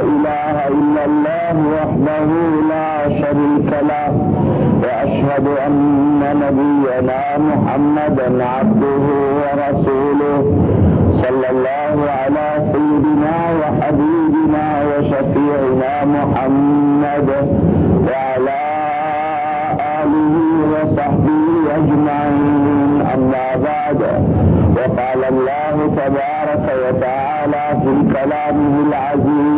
إله إلا الله وحده لا شريك له وأشهد أن نبينا محمدا عبده ورسوله صلى الله على سيدنا وحبيبنا وشفيعنا محمد وعلى آله وصحبه أجمعين. أما بعد وقال الله تبارك وتعالى في كلامه العزيز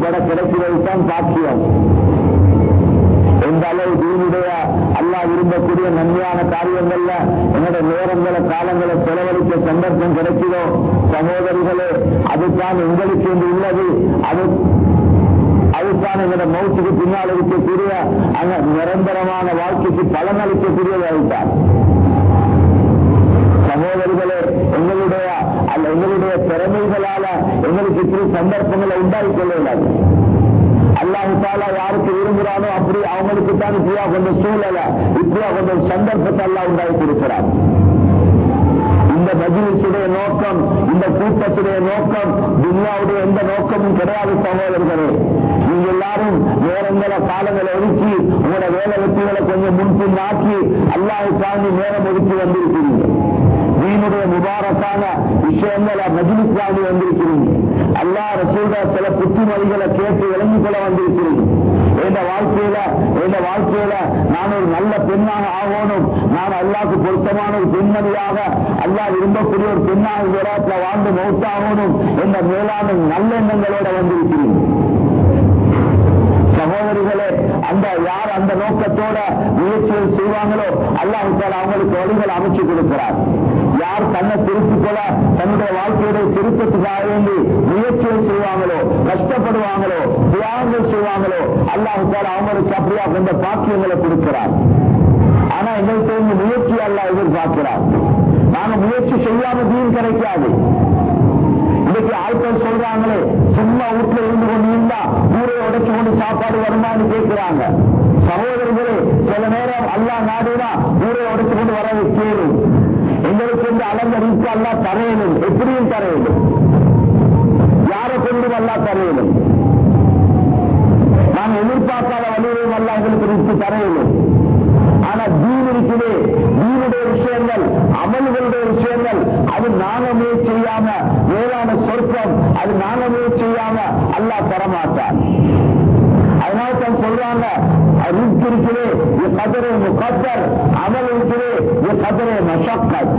பட கிடைக்கிறதுதான் கிடைக்கிறது தான் பாக்கியம் எந்த அளவு தீனுடைய அல்லா விரும்பக்கூடிய நன்மையான காரியங்கள்ல என்னோட நேரங்களை காலங்களை செலவழிக்க சந்தர்ப்பம் கிடைக்கிறோ சகோதரிகளே அதுதான் உங்களுக்கு என்று உள்ளது. அது அதுதான் எங்களோட மௌத்துக்கு பின்னால் இருக்கக்கூடிய அந்த நிரந்தரமான வாழ்க்கைக்கு பலன் அளிக்கக்கூடியது அதுதான். சகோதரிகளே எங்களுடைய அல்ல எங்களுடைய திறமைகளால் எங்களுக்கு இப்படி சந்தர்ப்பங்களை உண்டாகி கொள்ளக்கூடாது அல்லாஹு தாலா யாருக்கு விரும்புகிறானோ அப்படி அவங்களுக்கு தான் இப்படியா கொஞ்சம் சூழலை இப்படியா கொஞ்சம் சந்தர்ப்பத்தை எல்லாம் உண்டாகி கொடுக்கிறார் இந்த மஜிலிசுடைய நோக்கம் இந்த கூட்டத்துடைய நோக்கம் துன்யாவுடைய எந்த நோக்கமும் கிடையாது சகோதரர்களே. நீங்க எல்லாரும் நேரங்களை காலங்களை ஒதுக்கி உங்களோட வேலை வெற்றிகளை கொஞ்சம் முன்பின் ஆக்கி அல்லாஹு தாண்டி நேரம் ஒதுக்கி வந்திருக்கிறீங்க தீனுடைய முபாரக்கான விஷயங்களை மஜிலிஸ்லாமி வந்திருக்கிறீங்க அல்லா ரசூல்டா சில புத்திமொழிகளை கேட்டு விளங்கிக் கொள்ள வந்திருக்கிறீங்க எந்த வாழ்க்கையில என் வாழ்க்கையில நான் ஒரு நல்ல பெண்ணாக ஆகணும்? நான் அல்லாக்கு பொருத்தமான ஒரு பெண்மணியாக அல்லா விரும்பக்கூடிய ஒரு பெண்ணாக விராட்டில் வாழ்ந்து மௌத்தாகணும்? என்ற மேலான நல்லெண்ணங்களோட வந்திருக்கிறீங்க சகோதரிகளே அந்த யார் அந்த நோக்கத்தோட முயற்சிகள் செய்வாங்களோ அல்லாஹ் அவங்களுக்கு வழிகள் அமைச்சு கொடுக்கிறார். யார் தன்னை திருத்திக் கொள்ள தன்னுடைய வாழ்க்கையுடைய திருத்தத்துக்காக வேண்டி முயற்சிகள் செய்வாங்களோ கஷ்டப்படுவாங்களோ தியாகங்கள் செய்வாங்களோ அல்லாஹு அவங்களுக்கு அப்படியா கொண்ட பாக்கியங்களை கொடுக்கிறார். ஆனா எங்களுக்கு வந்து முயற்சி அல்ல எதிர்பார்க்கிறார். நாங்க முயற்சி செய்யாம தீன் கிடைக்காது. இன்னைக்கு ஆட்கள் சொல்றாங்களே சும்மா வீட்டுல இருந்து சாப்பாடு வருமானு கேட்கிறாங்க. சகோதரர்களே சில நேரம் அல்லா நாடுனா ஊரை உடைச்சு கொண்டு வர கேளும் எங்களுக்கு இந்த அளந்த ரீதி அல்லா தரையணும் எப்படியும் தரையணும் யாரை கொண்டும் அல்லா தரையணும் நாம் எதிர்பார்க்காத வழியிலும் அல்லா எங்களுக்கு ரீதி தரையணும் ஆனா தீன் இருக்குது தீனுடைய விஷயங்கள் அமல்களுடைய விஷயங்கள் அது நானமே செய்யாம வேளாண் சொர்க்கம் அது நானமே செய்யாம அல்லாஹ் தரமாட்டான். அதனால தான் சொல்றாங்க ரிஸ்க் இருக்குது கதரை முகத்தர் அமல் இருக்குது கதரே மஷக்கத்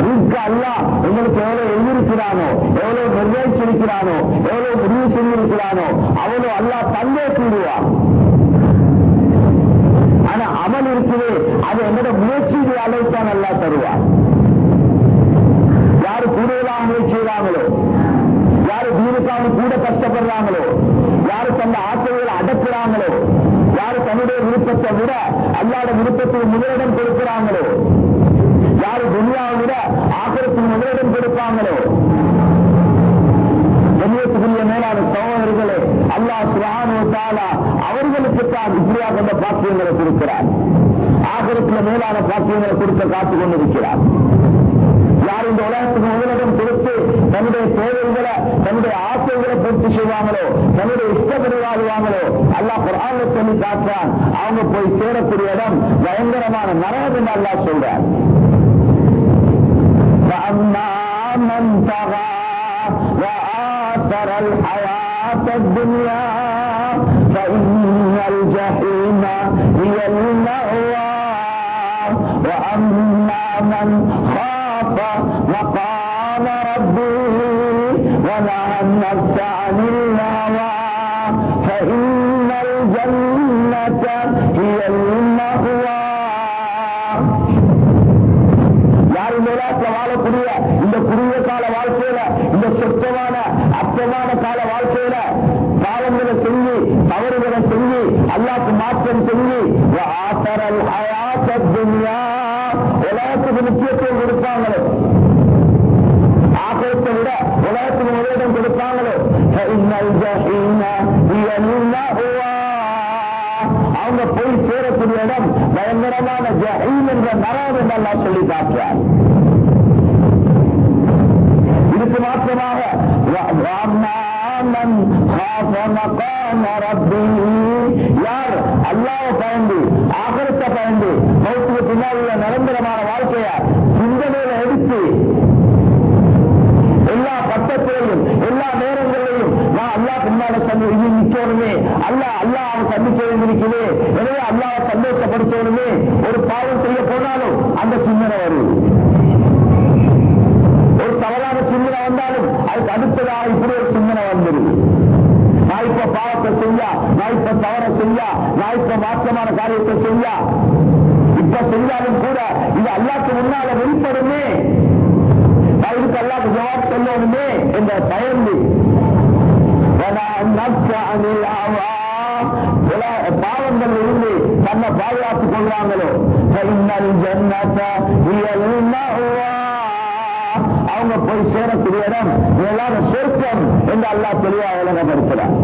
ரிஸ்க் அல்ல உங்களுக்கு எவ்வளவு எழுதியிருக்கிறானோ எவ்வளவு நிர்ணயிச்சிருக்கிறானோ எவ்வளவு முடிவு செய்திருக்கிறானோ அவ்வளவு அல்லா தந்தே கூடுவான் ஆனா அமல் இருக்குது அது என்னோட முயற்சியை அழைத்தான் நல்லா தருவார். யாரு கூடுதலாக முயற்சி செய்றாங்களோ? யாரு தீனுக்காக கூட கஷ்டப்படுறாங்களோ? யாரு தந்த யாரு விருப்பத்தை விட அல்லாத விருப்பத்துக்கு முதலிடம் கொடுக்கிறாங்களோ? யாரு துனியாவை விட ஆக்கிரத்துக்கு முதலிடம் கொடுப்பாங்களோ? கண்ணியத்துக்குரிய மேலான சகோதரர்களே அல்லா சுரானு தாலா அவர்களுக்கு தான் இப்படியா கொண்ட பாக்கியங்களை கொடுக்கிறார் ஆகரத்துல மேலான பாக்கியங்களை கொடுக்க காத்துக் கொண்டிருக்கிறார் யார் இந்த உலகத்துக்கு முதலிடம் கொடுத்து தன்னுடைய தேவைகளை தன்னுடைய ஆசைகளை பூர்த்தி செய்வாங்களோ தன்னுடைய இஷ்டப்படி வாழ்வாங்களோ அல்லாஹ் குரான்ல சொல்லி காட்டுறான் அவங்க போய் சேரக்கூடிய இடம் பயங்கரமான நரகம் என்று அல்லாஹ் சொல்றார் فأما من طغى وآثر الحياة الدنيا فإن الجحيم هي المأوى وأما من خاف مقام ربه ونهى النفس عن الهوى فإن الجنة هي المأوى யார் இந்த உலகத்துல வாழக்கூடிய இந்த குறுகிய கால வாழ்க்கையில இந்த சொத்தமான அற்பமான கால வாழ்க்கையில பாவங்களை செஞ்சு தவறுகளை செஞ்சு அல்லாக்கு மாற்றம் செஞ்சு ஆசரல் ஹயாத்த துன்யா உலகத்துக்கு முக்கியத்துவம் கொடுப்பாங்களோ. ஆகத்தை விட உலகத்துக்கு முதலிடம் கொடுப்பாங்களோ. அவங்க போய் சேரக்கூடிய இடம் பயங்கரமான ஜஹீம் என்ற நரகம் என்றெல்லாம் சொல்லி காட்டுறார் இதுக்கு மாற்றமாக வ- வஅம்மா மன் خَافَ مَقَامَ رَبِّهِ யார் அல்லாஹ்வை பயந்து ஆகரத்தை பயந்து மௌத்துக்கு பின்னால் உள்ள நிரந்தரமான வாழ்க்கைய சிந்தனையில எடுத்து எல்லா பட்டத்திலையும் எல்லா நேரங்களிலையும் நான் அல்லாஹ் பின்னால சந்தி இது நிக்கணுமே அல்லாஹ் அல்லாஹ் அவன் சந்திக்க வேண்டியிருக்குது எனவே அல்லாஹ் சந்தோஷப்படுத்தணுமே ஒரு பாவம் செய்ய போனாலும் அந்த சிந்தனை வருது ஒரு தவறான சிந்தனை வந்தாலும் அதுக்கு அடுத்ததாக இப்படி ஒரு சிந்தனை வந்தது. நான் இப்ப பாவத்தை செய்யா நான் இப்ப தவற செய்யா நான் இப்ப மாற்றமான காரியத்தை செய்யா. இப்ப செய்தாலும் கூட இது அல்லாக்கு முன்னால வெளிப்படுமே. அதுக்கு அல்லாக்கு ஜவாப் சொல்லணுமே என்ற பயந்து. பாவங்கள் இருந்து தன்னை பாதுகாத்துக் கொள்வாங்களோ ஜன்னத்தை அவங்க போய் சேரக்கூடிய இடம். எல்லாரும் சொர்க்கம் என்று அல்லாஹ் தெளிவாக உலகம் இருக்கிறார்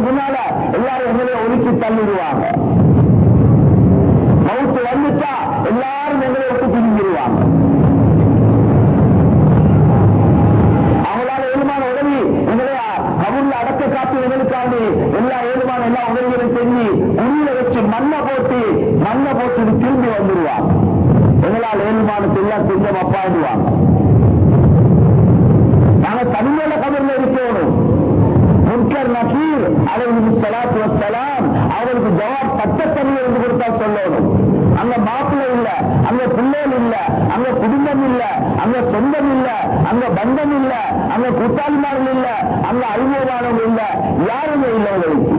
முன்னால எல்லாரும் எங்களை ஒதுக்கி தள்ளிடுவாங்க மவுத்து வந்துட்டா எல்லாரும் எங்களை விட்டு திரும்பிடுவாங்க அவங்களால ஏழுமான உதவி எங்களை கபூர்ல அடக்க காத்து எங்களுக்காண்டி எல்லா ஏழுமான எல்லா உதவிகளையும் செஞ்சு உள்ள வச்சு மண்ணை போட்டு மண்ணை போட்டு திரும்பி வந்துடுவாங்க எங்களால் ஏழுமானத்தை எல்லாம் கொஞ்சம் அப்பாடுவாங்க நாங்க தனிமையில கபர்ல இருக்கணும் முன்கர் நகீர் அலைஹி ஸலாத்து வஸ்ஸலாம் அவருக்கு ஜவாப் பட்ட தண்ணி இருந்து கொடுத்தா சொல்லணும். அங்க மாப்பிள்ளை இல்ல அங்க பிள்ளைகள் இல்ல அங்க குடும்பம் இல்ல அங்க சொந்தம் இல்ல அங்க பந்தம் இல்ல அங்க கூட்டாளிமார்கள் இல்ல அங்க அறிமுகமானவங்க இல்ல யாருமே இல்லை உங்களுக்கு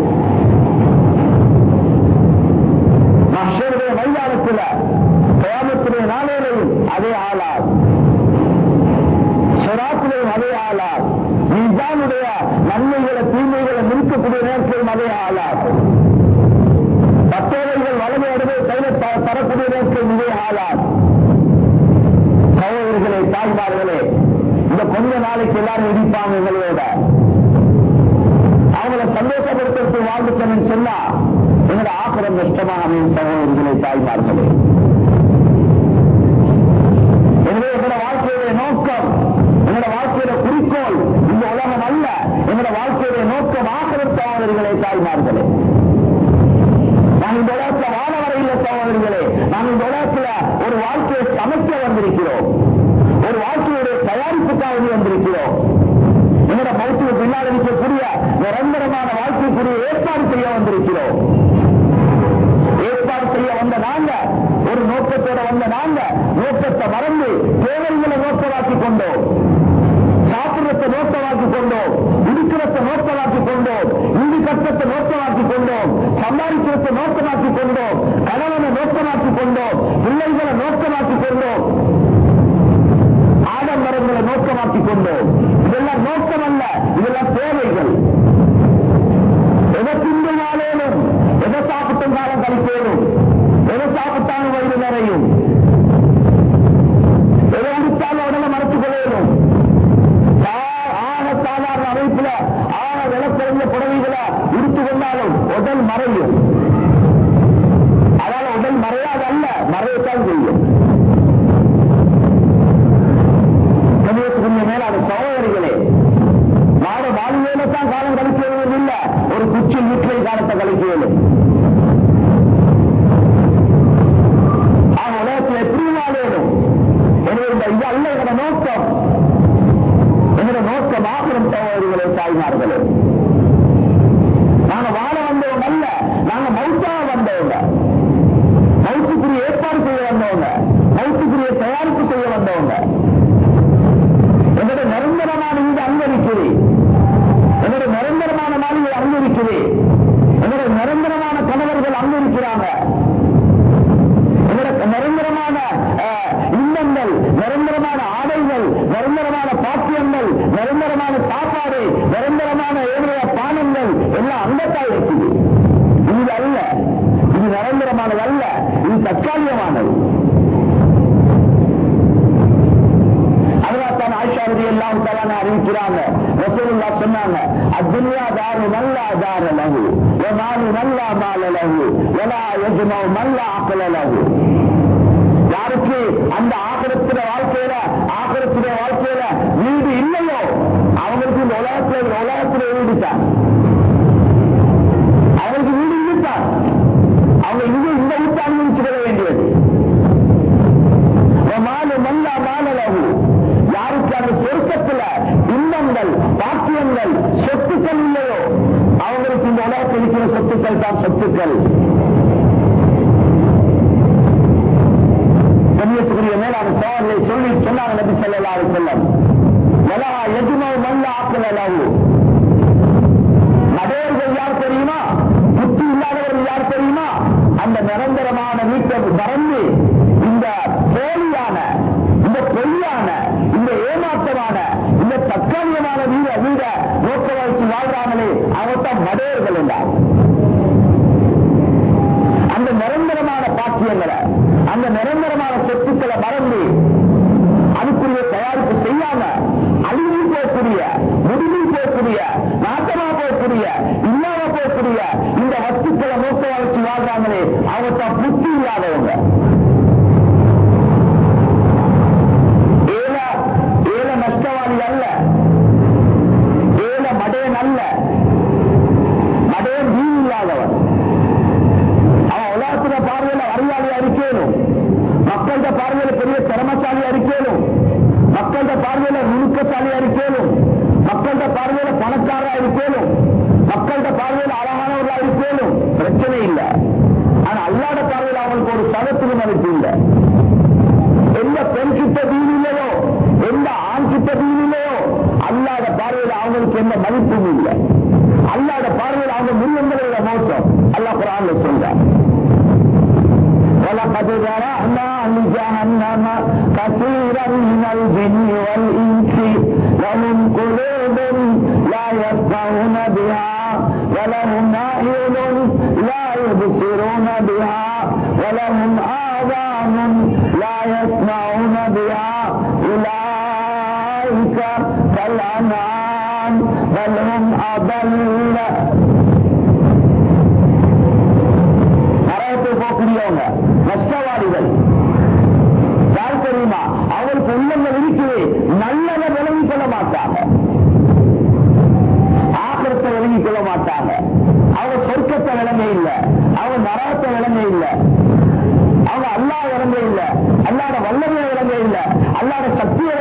மஷருடைய மைதானத்தில் கிராமத்துடைய நாளேறையும் அதே ஆளார். சொராத்திலையும் அதே ஆளார். நீதானுடைய நன்மைகளை தீமைகளை நிறுத்தக்கூடிய நேரத்திலும் அதே ஆளார். மற்றவர்கள் வளமை அடைவை கையில த- தரக்கூடிய நேரத்தில் இதே ஆளார் சகோதரர்களே தாய்மார்களே இந்த கொஞ்ச நாளைக்கு எல்லாரும் இடிப்பாங்க எங்களோட. அவங்களை சந்தோஷப்படுத்துறதுக்கு வாழ்ந்துட்டேன்னு சொன்னா எங்களோட ஆக்கிரம் நஷ்டமாக அமையும் சகோதரர்களே தாய்மார்களே. எனவே எங்களோட வாழ்க்கையுடைய நோக்கம் எங்களோட வாழ்க்கையோட குறிக்கோள் இந்த உலகம் அல்ல. எங்களோட வாழ்க்கையுடைய நோக்கம் ஆக்கிரம் சகோதரிகளே தாய்மார்களே. நான் இந்த உலகத்துல வாழ வரையில சகோதரிகளே நான் இந்த உலகத்துல ஒரு வாழ்க்கையை சமைக்க வந்திருக்கிறோம். ஒரு வாழ்க்கையுடைய தயாரிப்புக்காக வேண்டி வந்திருக்கிறோம். என்னோட மௌத்துக்கு பின்னால் இருக்கக்கூடிய நிரந்தரமான வாழ்க்கைக்குரிய ஏற்பாடு செய்ய வந்திருக்கிறோம். ஏற்பாடு செய்ய வந்த நாங்க ஒரு நோக்கத்தோட வந்த நாங்க நோக்கத்தை மறந்து தேவைகளை நோக்கமாக்கி கொண்டோம். சம்பாதிக்கிறத நோக்கமாக்கி கொண்டோம் கணவனை நோக்கமாக்கி கொண்டோம் பிள்ளைகளை நோக்கமாக்கி கொண்டோம் ஆடம்பரங்களை நோக்கமாக்கி கொண்டோம் இதெல்லாம் நோக்கம் அல்ல இதெல்லாம் தேவைகள். எதை திண்டுனாலேனும் எதை சாப்பிட்டும் காலம் கழிப்பேனும் அத்துன்யா தாரு நல்லா தார லகு நாலு நல்லா மால லகு ஒலா எஜ்மௌ நல்ல ஆக்கல லகு யாருக்கு அந்த ஆகரத்தின வாழ்க்கையில ஆகரத்தின வாழ்க்கையில வீடு இல்லையோ? அவங்களுக்கு இந்த உலகத்தில் உலகத்தில் வீடுதான் அவங்களுக்கு வீடு இல்லைத்தான் அவங்க இங்க இந்த வீட்டை அனுபவிச்சுக்கொள்ள வேண்டியது. மாலு மல்லா மாலளவு யாருக்கு அந்த சொர்க்கத்துல இன்பங்கள் பாக்கியங்கள் சொத்துக்கள் இல்லையோ அவங்களுக்கு இந்த உலகத்தில் இருக்கிற சொத்துக்கள் தான் சொத்துக்கள். கண்ணியத்துக்குரிய மேலான சோழர்களை சொல்லி சொன்னாங்க நபி ஸல்லல்லாஹு அலைஹி எல்லா வலா நல்ல மல்லா ஆக்கல லஹு. நடையர்கள் யார் தெரியுமா? புத்தி இல்லாதவர்கள் யார் தெரியுமா? அந்த நிரந்தரமான வீட்டை மறந்து இந்த போலியான இந்த பொய்யான இந்த ஏமாற்றமான இந்த தற்காலிகமான வீட வீட நோக்க வச்சு வாழ்றாங்களே அவர்தான் மடையர்கள் என்றார். அந்த நிரந்தரமான பாக்கியங்களை அந்த நிரந்தரமான சொத்துக்களை மறந்து அதுக்குரிய தயாரிப்பு செய்யாம அழிவு போகக்கூடிய முடிவில் போகக்கூடிய நாட்டமா போகக்கூடிய இல்லாம போகக்கூடிய இந்த வஸ்துக்களை நோக்க வச்சு வாழ்றாங்களே அவர்தான் புத்தி இல்லாதவங்க. desactiva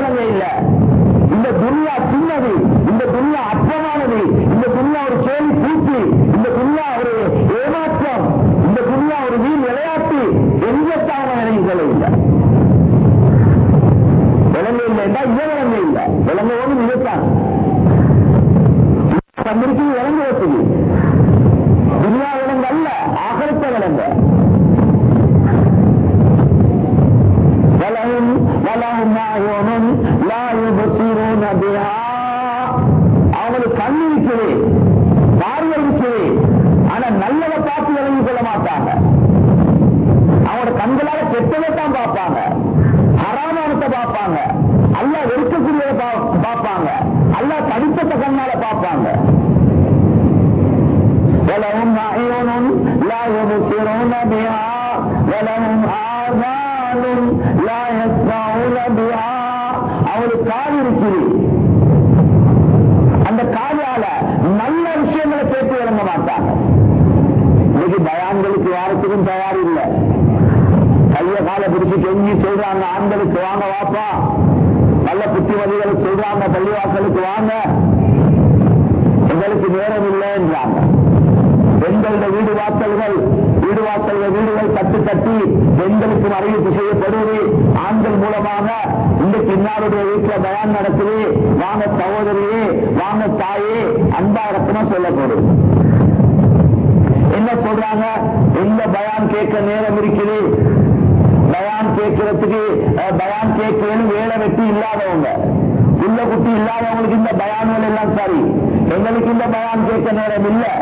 வாங்கின தாயே அன்பாரத்தமா சொல்ல போறது என்ன சொல்றாங்க? இந்த பயான் கேட்க நேரம் இருக்குது பயான் கேட்கறதுக்கு பயான் கேட்கணும் வேலை வெட்டி இல்லாதவங்க. உள்ள குட்டி இல்லாதவங்களுக்கு இந்த பயான்கள் எல்லாம் சரி. எங்களுக்கு இந்த பயான் கேட்க நேரம் இல்லை.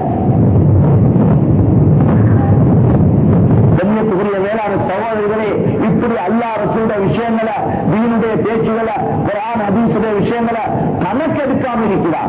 கண்ணியத்துக்குரிய வேளாண் சகோதரிகளே இப்படி அல்லா ரசூட விஷயங்களை தீனுடைய பேச்சுகளை குரான் அதீசுடைய விஷயங்களை கணக்கெடுக்காம இருக்கிறார்.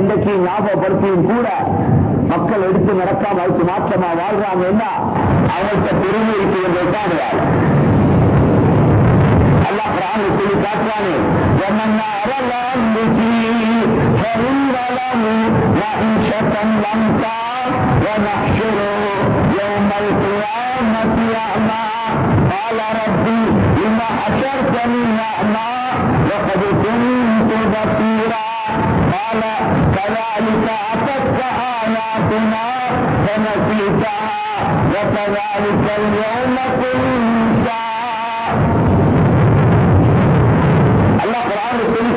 இன்றைக்கு ஞாபகப்படுத்தியும் கூட மக்கள் எடுத்து நடக்காம அதுக்கு மாற்றமா வாழ்றாங்கன்னா அவர்கிட்ட பெருமை இருக்கு என்று காடுவார் அல்லா பிராணி சொல்லி காட்டுறானே வரலாம் ونحشره يوم القيامة أعمى قال ربي لما حشرتني أعمى لقد كنت بصيرا قال كذلك أتتك آياتنا فنسيتها وكذلك اليوم تنسى الله قرآن الكريم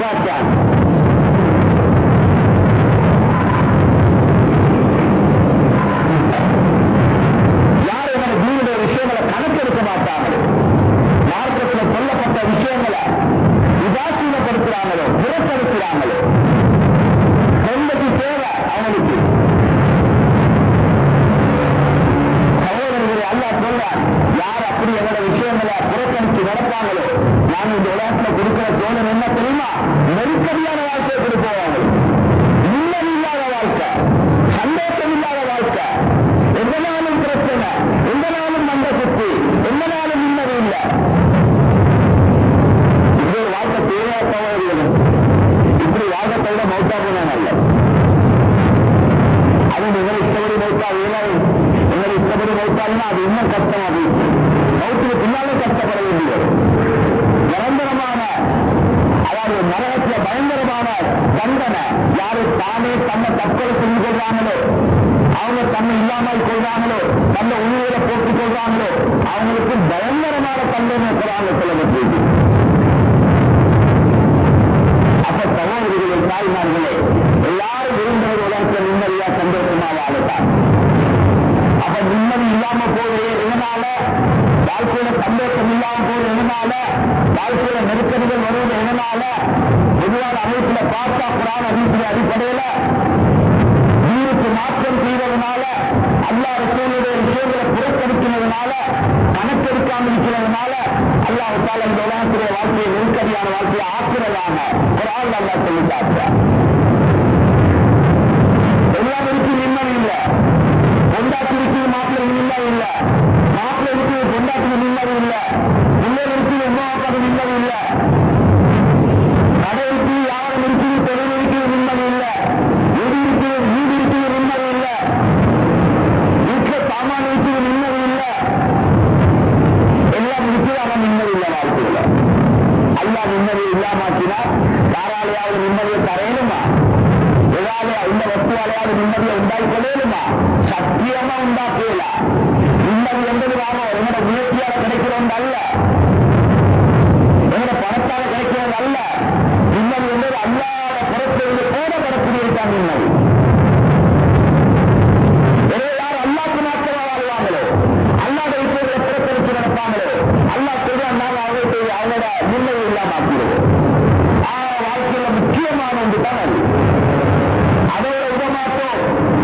அந்த தன்னை போட்டுக் கொள்றாங்களோ அவங்களுக்கு பயங்கரமான தண்டனை குரான் சொல்லப்பட்டிருக்கு அப்ப சகோதரிகளே தாய்மார்களே எல்லாரும் விரும்புகிற உலகத்தில் நிம்மதியா சந்தோஷமா வாழத்தான் அப்ப நிம்மதி இல்லாம போகுது எதனால? வாழ்க்கையில சந்தோஷம் இல்லாம போகுது எதனால? வாழ்க்கையில நெருக்கடிகள் வருவது எதனால? பொதுவான அமைப்புல பார்த்தா குரான் அதிசய அடிப்படையில வீருக்கு மாற்றம் செய்வதனால அல்லா ரசூலுடைய விஷயங்களை புறக்கணிக்கிறதுனால கணக்கெடுக்காம இருக்கிறதுனால அல்லாஹால இந்த உலகத்துடைய வாழ்க்கையை நெருக்கடியான வாழ்க்கையை ஆக்குறதாக ஒரு ஆள் அல்லா சொல்லிட்டாங்க காட்டுறார் எல்லாம் இருக்கு நிம்மதி இல்லை. பொண்டாட்டி இருக்குது மாப்பிள்ளை நிம்மதி இல்லை. மாப்பிள்ளை இருக்குது பொண்டாட்டி நிம்மதி இல்லை. பிள்ளை இருக்குது உமாவுக்கு நிம்மதி இல்லை. கடை இருக்கு யாரும் இருக்குது தொழில் இருக்குது நிம்மதி இல்லை. வீடு இருக்குது நிம்மதி இல்லை வீட்டுல சாமான் நிம்மதி இல்லை எல்லாம் அவன் நிம்மதி இல்லை அல்லா நிம்மதி இல்லாமாக்கினா யாராலையாவது நிம்மதியை தரையணுமா ஏதாவது இந்த வஸ்துவாலையாவது நிம்மதியை உண்டாக்கி கொள்ளணுமா சத்தியமா உண்டாக்கல நிம்மதி என்பது நாம முயற்சியால கிடைக்கிறோம் அல்ல என்னோட பணத்தால கிடைக்கிறது அல்ல நிம்மதி என்பது அல்ல. புறத்திலிருந்து போட வரக்கூடியதுதான் நிம்மதி யார் அல்லாக்கு மாத்திரமா வாழ்வாங்களோ? அல்லாத விஷயங்களை புறக்கணித்து நடப்பாங்களோ? அல்லா சொல்றான் நாங்க அவங்களுக்கு அவங்களோட நிம்மதி இல்லாம ஆக்கிடுவோம் வாழ்க்கையில முக்கியமான ஒன்று தான் அது. அதோட விட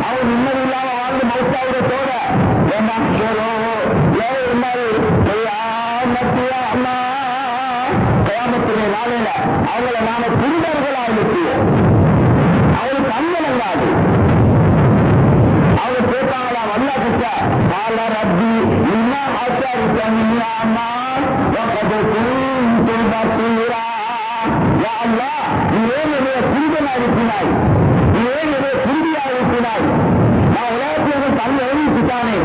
அவன் நிம்மதி இல்லாம வாழ்ந்து மௌத்தாவிடத்தோட என்ன கிராமத்துடைய நாளையில அவங்களை நாம புரிதர்களா நிற்கிறோம் அவருக்கு அங்கனங்காது அவங்க கேட்பாங்களா வந்தா கிட்ட பால ரப்பி இன்னும் ஆச்சாரிக்கா أعمى وقد كنت بصيرا يا الله நீ ஏன் என்னைய குருடனா இருக்கிறாய் நீ ஏன் என்னைய குருடியா இருக்கிறாய் நான் உலகத்தில் கண் இறங்கிச்சுட்டானே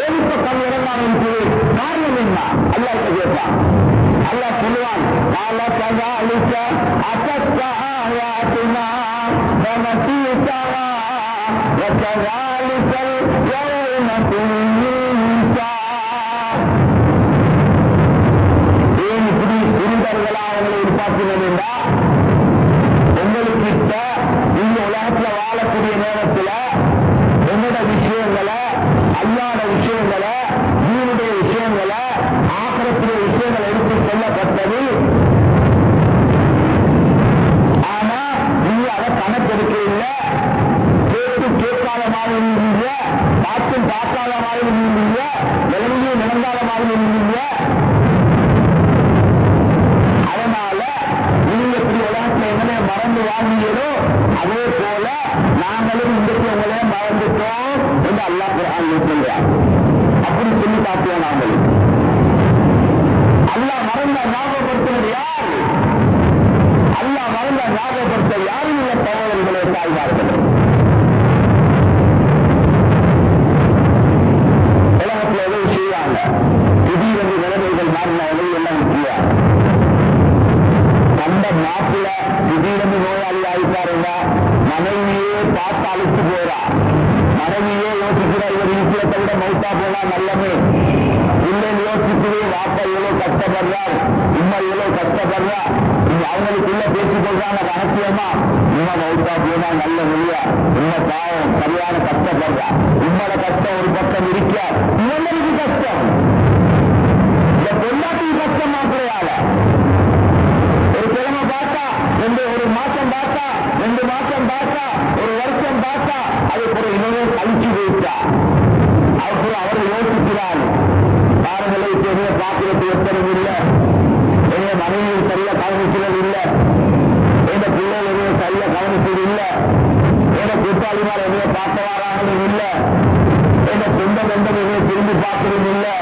ஏன் இப்ப கண் இறங்காம இருக்குது காரணம் என்ன அல்லா கிட்ட கேட்பான் அல்லாஹ் சொல்லுவான் قال كذلك أتتك آياتنا فنسيتها وكذلك اليوم تنسى இப்படி குருடர்களா அவங்களை எதிர்பார்க்கிறீங்களா உங்களுக்கிட்ட இந்த உலகத்துல வாழக்கூடிய நேரத்தில் என்னோட விஷயங்களை அல்லாத விஷயங்களை வீணுடைய விஷயங்களை ஆக்கிரத்திலே விஷயங்களை எடுத்து சொல்லப்பட்டது. ஆனா நீங்க அதை கணக்கெடுக்க இல்லை கேட்டு கேட்காத மாதிரி இருந்தீங்க பார்த்தும் பார்க்காத மாதிரி இருந்தீங்க விளங்கியும் விளங்காத மாதிரி இருந்தீங்க. மறந்து வாழ்ந்தீங்களோ அதே போல நாங்களும் இன்றைக்கு உங்களே மறந்துட்டோம் என்று அல்லா குரான் சொல்றார் அப்படி சொல்லி காட்டுவோம் நாங்கள். அல்லாஹ் மறந்த ஞாபகப்படுத்துவது யார்? யாரு அல்லா மறந்த ஞாபகப்படுத்த யாரும் இல்லை சகோதரர்களே தாய்மார்களே. மனைவியே பார்த்து அழைத்து போறா. மனைவியே யோசிக்கிற இவர் ஈசியத்தை விட மௌத்தா போனா நல்லமே. இல்லைன்னு யோசிக்கவே வாப்பா இவ்வளவு கஷ்டப்படுறார் உம்மா இவ்வளவு கஷ்டப்படுறா. நீங்க அவங்களுக்குள்ள பேசிக்கொள்றாங்க ரகசியமா உண்மை மௌத்தா போனா நல்ல முடியா? உண்மை பாவம் சரியான கஷ்டப்படுறா. உம்மோட கஷ்டம் ஒரு பக்கம் இருக்கா? இவங்களுக்கு கஷ்டம். இந்த பொள்ளாட்டிக்கு கஷ்டம் மாத்திரையால. கிழமை பார்த்தா? ரெண்டு ஒரு மாசம் பார்த்தா? ரெண்டு மாசம் பார்த்தா? ஒரு வருஷம் பார்த்தா? அதுக்கு ஒரு இணையை கழிச்சு போயிட்டா. அப்புறம் அவரை யோசிக்கிறார் பாருங்களே பெரிய பாத்திரத்தை எத்தனை இல்லை. எங்க மனைவி சரியா கவனிக்கிறது இல்லை. எங்க பிள்ளைகள் எதையும் சரியா கவனிக்கிறது இல்லை. எங்க கூட்டாளிமார் எதையும் பார்க்க வராங்கன்னு இல்லை. எங்க சொந்த பந்தம் எதையும் திரும்பி பார்க்கறது இல்லை.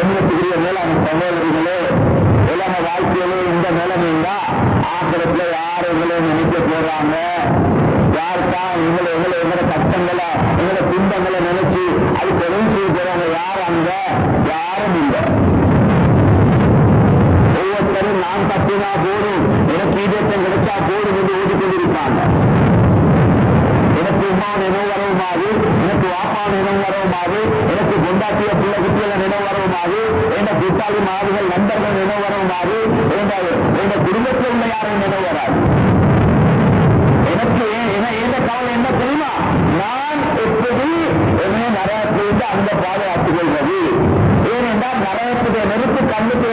எண்ணத்துக்குரிய மேலான சகோதரிகளே வாழ்க்கையிலே இந்த நிலைமைன்னா ஆக்கிரத்துல யார் எங்களை நினைக்க போறாங்க? யாருக்கா எங்களை எங்களை எங்களை கஷ்டங்களை எங்களை துன்பங்களை நினைச்சு அது உதவி செய்ய போறாங்க? யார் அங்க? யாரும் இல்லை. ஒவ்வொருத்தரும் நான் தப்பினா போதும். எனக்கு ஈடேற்றம் கிடைச்சா போதும் என்று ஓடிக்கொண்டிருப்பாங்க எனக்கு உமா நினைவு வரவுமாறு எனக்கு வாப்பா நினைவு வரவுமாறு எனக்கு கொண்டாட்டிய பிள்ளை குட்டியில நினைவு வரவுமாறு எந்த கூட்டாளி மாடுகள் நண்பர்கள் நினைவு வரவுமாறு எந்த குடும்பத்தில் உள்ள யாரும் நினைவு வராது. எனக்கு என்ன எந்த கவலை என்ன தெரியுமா? நான் எப்படி என்னை நரகத்திலிருந்து அந்த பாதுகாத்துக் கொள்வது. ஏனென்றால் நரகத்துடைய நெருப்பு கண்ணுக்கு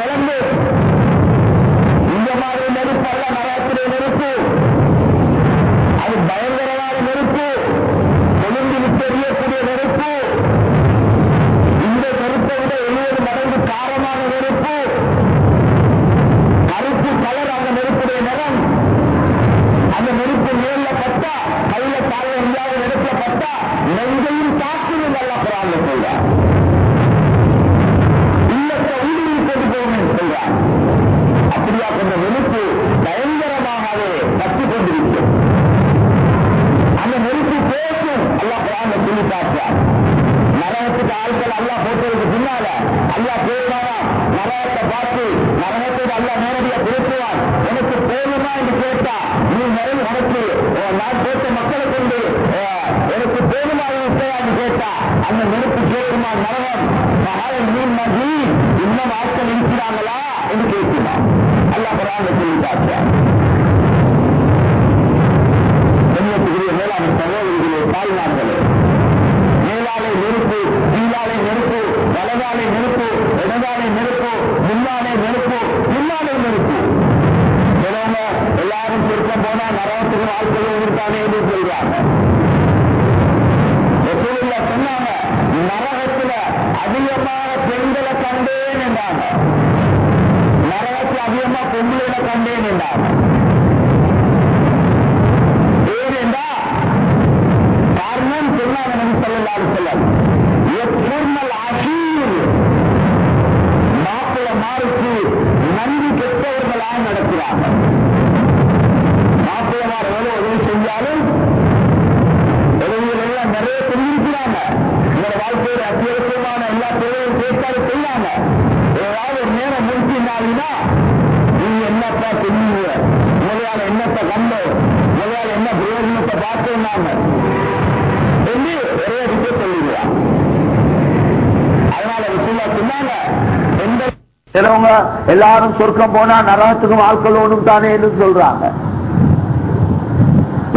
சிலவங்க எல்லாரும் சொர்க்கம் போனா நரகத்துக்கும் ஆட்கள் ஒண்ணும் தானே என்று சொல்றாங்க.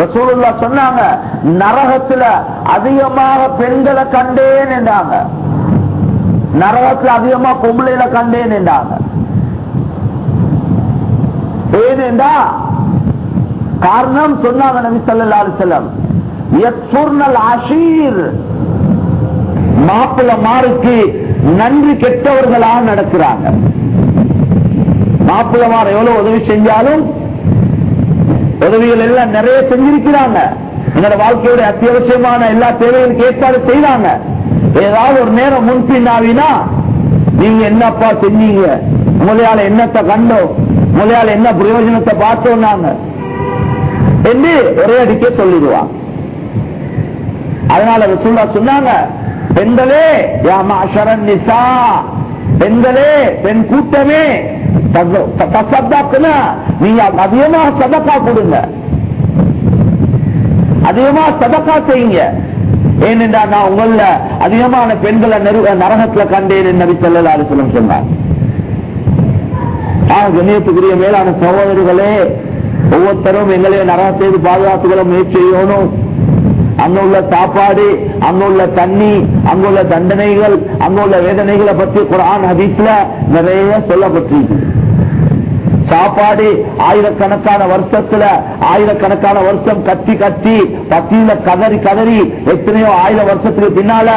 ரசூலுல்லா சொன்னாங்க நரகத்துல அதிகமாக பெண்களை கண்டேன் என்றாங்க. நரகத்துல அதிகமா பொம்பளையில கண்டேன் என்றாங்க. ஏனென்றா காரணம் சொன்னாங்க நபி ஸல்லல்லாஹு அலைஹி வஸல்லம் யக்ஃபுர்னல் மாருக்கு நன்றி கெட்டவர்களாக நடக்கிறாங்க. மாப்பிளமார் எவ்வளவு உதவி செஞ்சாலும் உதவிகள் எல்லாம் நிறைய செஞ்சிருக்கிறாங்க. என்னோட வாழ்க்கையோட அத்தியாவசியமான எல்லா தேவைகளுக்கு ஏற்பாடு செய்யறாங்க ஏதாவது ஒரு நேரம் முன்பின்னாவினா நீங்க என்னப்பா செஞ்சீங்க? முதலாளி என்னத்தை கண்டோம்? முதலாளி என்ன பிரயோஜனத்தை பார்த்தோம் நாங்க? என்று ஒரே அடிக்க சொல்லிடுவான் அதனால சூழ்நிலை சொன்னாங்க பெண்களே யா நிசா. பெண்களே பெண் கூட்டமே. தசத்தாக்குனா நீங்க அதிகமா சதக்கா கொடுங்க. அதிகமா சதக்கா செய்யுங்க. ஏனென்றா நான் உங்கள அதிகமான பெண்களை நரகத்துல கண்டேன் நபி சொல்லலா சொல்லம் சொன்னார். ஆ, கண்ணியத்துக்குரிய மேலான சகோதரர்களே ஒவ்வொருத்தரும் எங்களே நரகத்தை பாதுகாப்புகளை முயற்சி செய்யணும். அங்க உள்ள சாப்பாடு அங்க உள்ள தண்ணி அங்க உள்ள தண்டனைகள் அங்க உள்ள வேதனைகளை பற்றி குரான் ஹதீஸ்ல நிறைய சொல்லப்பட்டிருக்கு. சாப்பாடு ஆயிரக்கணக்கான வருஷத்துல ஆயிரக்கணக்கான வருஷம் கத்தி கத்தி பத்தியில கதறி கதறி எத்தனையோ ஆயிரம் வருஷத்துக்கு பின்னால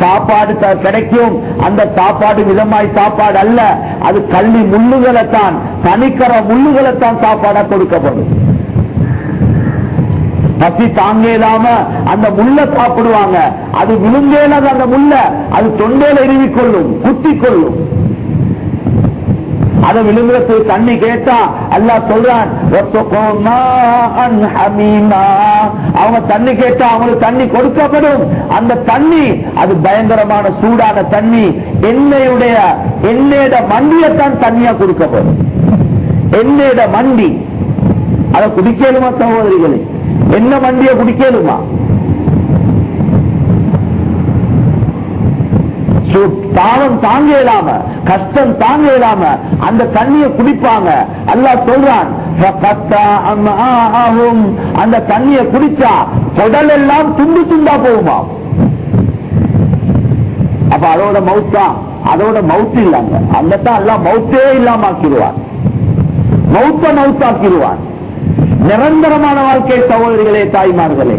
சாப்பாடு கிடைக்கும். அந்த சாப்பாடு மிதமாய் சாப்பாடு அல்ல அது கள்ளி முள்ளுகளைத்தான் தனிக்கர சாப்பாடா கொடுக்கப்படும் பசி தாங்க இல்லாம அந்த முள்ள சாப்பிடுவாங்க. அது விழுந்தேல அந்த முள்ள அது தொண்டையில இறுவிக் கொள்ளும் கொள்ளும் அதை விழுங்குறதுக்கு தண்ணி கேட்டா அல்லாஹ் சொல்றான் அவங்க தண்ணி கேட்டா அவங்களுக்கு தண்ணி கொடுக்கப்படும். அந்த தண்ணி அது பயங்கரமான சூடான தண்ணி. எண்ணெயுடைய எண்ணெயோட மண்டியத்தான் தண்ணியா கொடுக்கப்படும். எண்ணெயோட மண்டி. அதை குடிக்கலுமா சகோதரிகளே. என்ன வண்டியை குடிக்கலுமா பாவம் தாங்க இயலாம. கஷ்டம் தாங்க இயலாம. அந்த தண்ணியை குடிப்பாங்க. அல்லாஹ் சொல்றான் அந்த தண்ணியை குடிச்சா குடல் எல்லாம் துண்டு துண்டா போகுமா? அப்ப அதோட மவுத்தா அதோட மவுத்து இல்லாங்க அந்த தான் எல்லாம் மவுத்தே இல்லாம ஆக்கிடுவான். மௌத்த மவுத்தாக்கிடுவான் நிரந்தரமான வாழ்க்கை சகோதரிகளே தாய்மார்களே.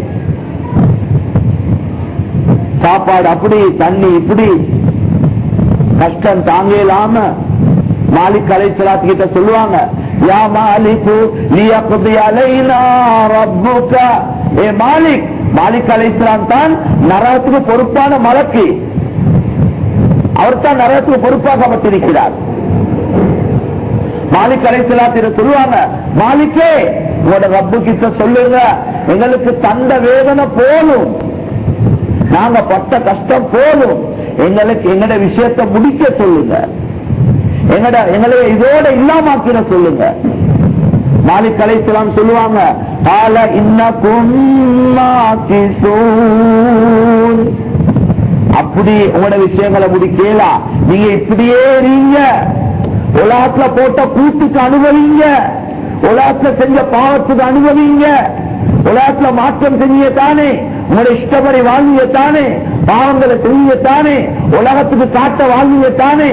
சாப்பாடு அப்படி தண்ணி இப்படி. கஷ்டம் தாங்க இல்லாம மாலிக் அலைசலாத்து கிட்ட சொல்லுவாங்க யா மாலிக்கு ஏ மாலிக் மாலிக் அலைசலாம் தான் நரகத்துக்கு பொறுப்பான மலக்கு. அவர் தான் நரகத்துக்கு பொறுப்பாக்கப்பட்டிருக்கிறார். மாலிக் அலைசலாத்திர சொல்லுவாங்க. மாலிக்கே உங்களோட ரப்பு கிட்ட சொல்லுங்க. எங்களுக்கு தந்த வேதனை போலும் நாங்க பட்ட கஷ்டம் போதும். எங்களுக்கு எங்கட விஷயத்தை முடிக்க சொல்லுங்க. எங்கட எங்களை இதோட இல்லாமக்கிற சொல்லுங்க. மாலிக் அலைசலாம் சொல்லுவாங்க கால இன்னக்கும் மாக்கிசூன். அப்படி உங்களோட விஷயங்களை முடிக்கலாம் நீங்க இப்படியே இருங்க. உலகத்துல போட்ட கூட்டுக்கு அனுபவிங்க உலகத்துல செஞ்ச பாவத்துக்கு அனுபவிங்க உலகத்துல மாற்றம் செஞ்சியத்தானே உங்களோட இஷ்டப்படி வாழ்வியத்தானே பாவங்களை செஞ்ச தானே உலகத்துக்கு காட்ட வாழ்வியத்தானே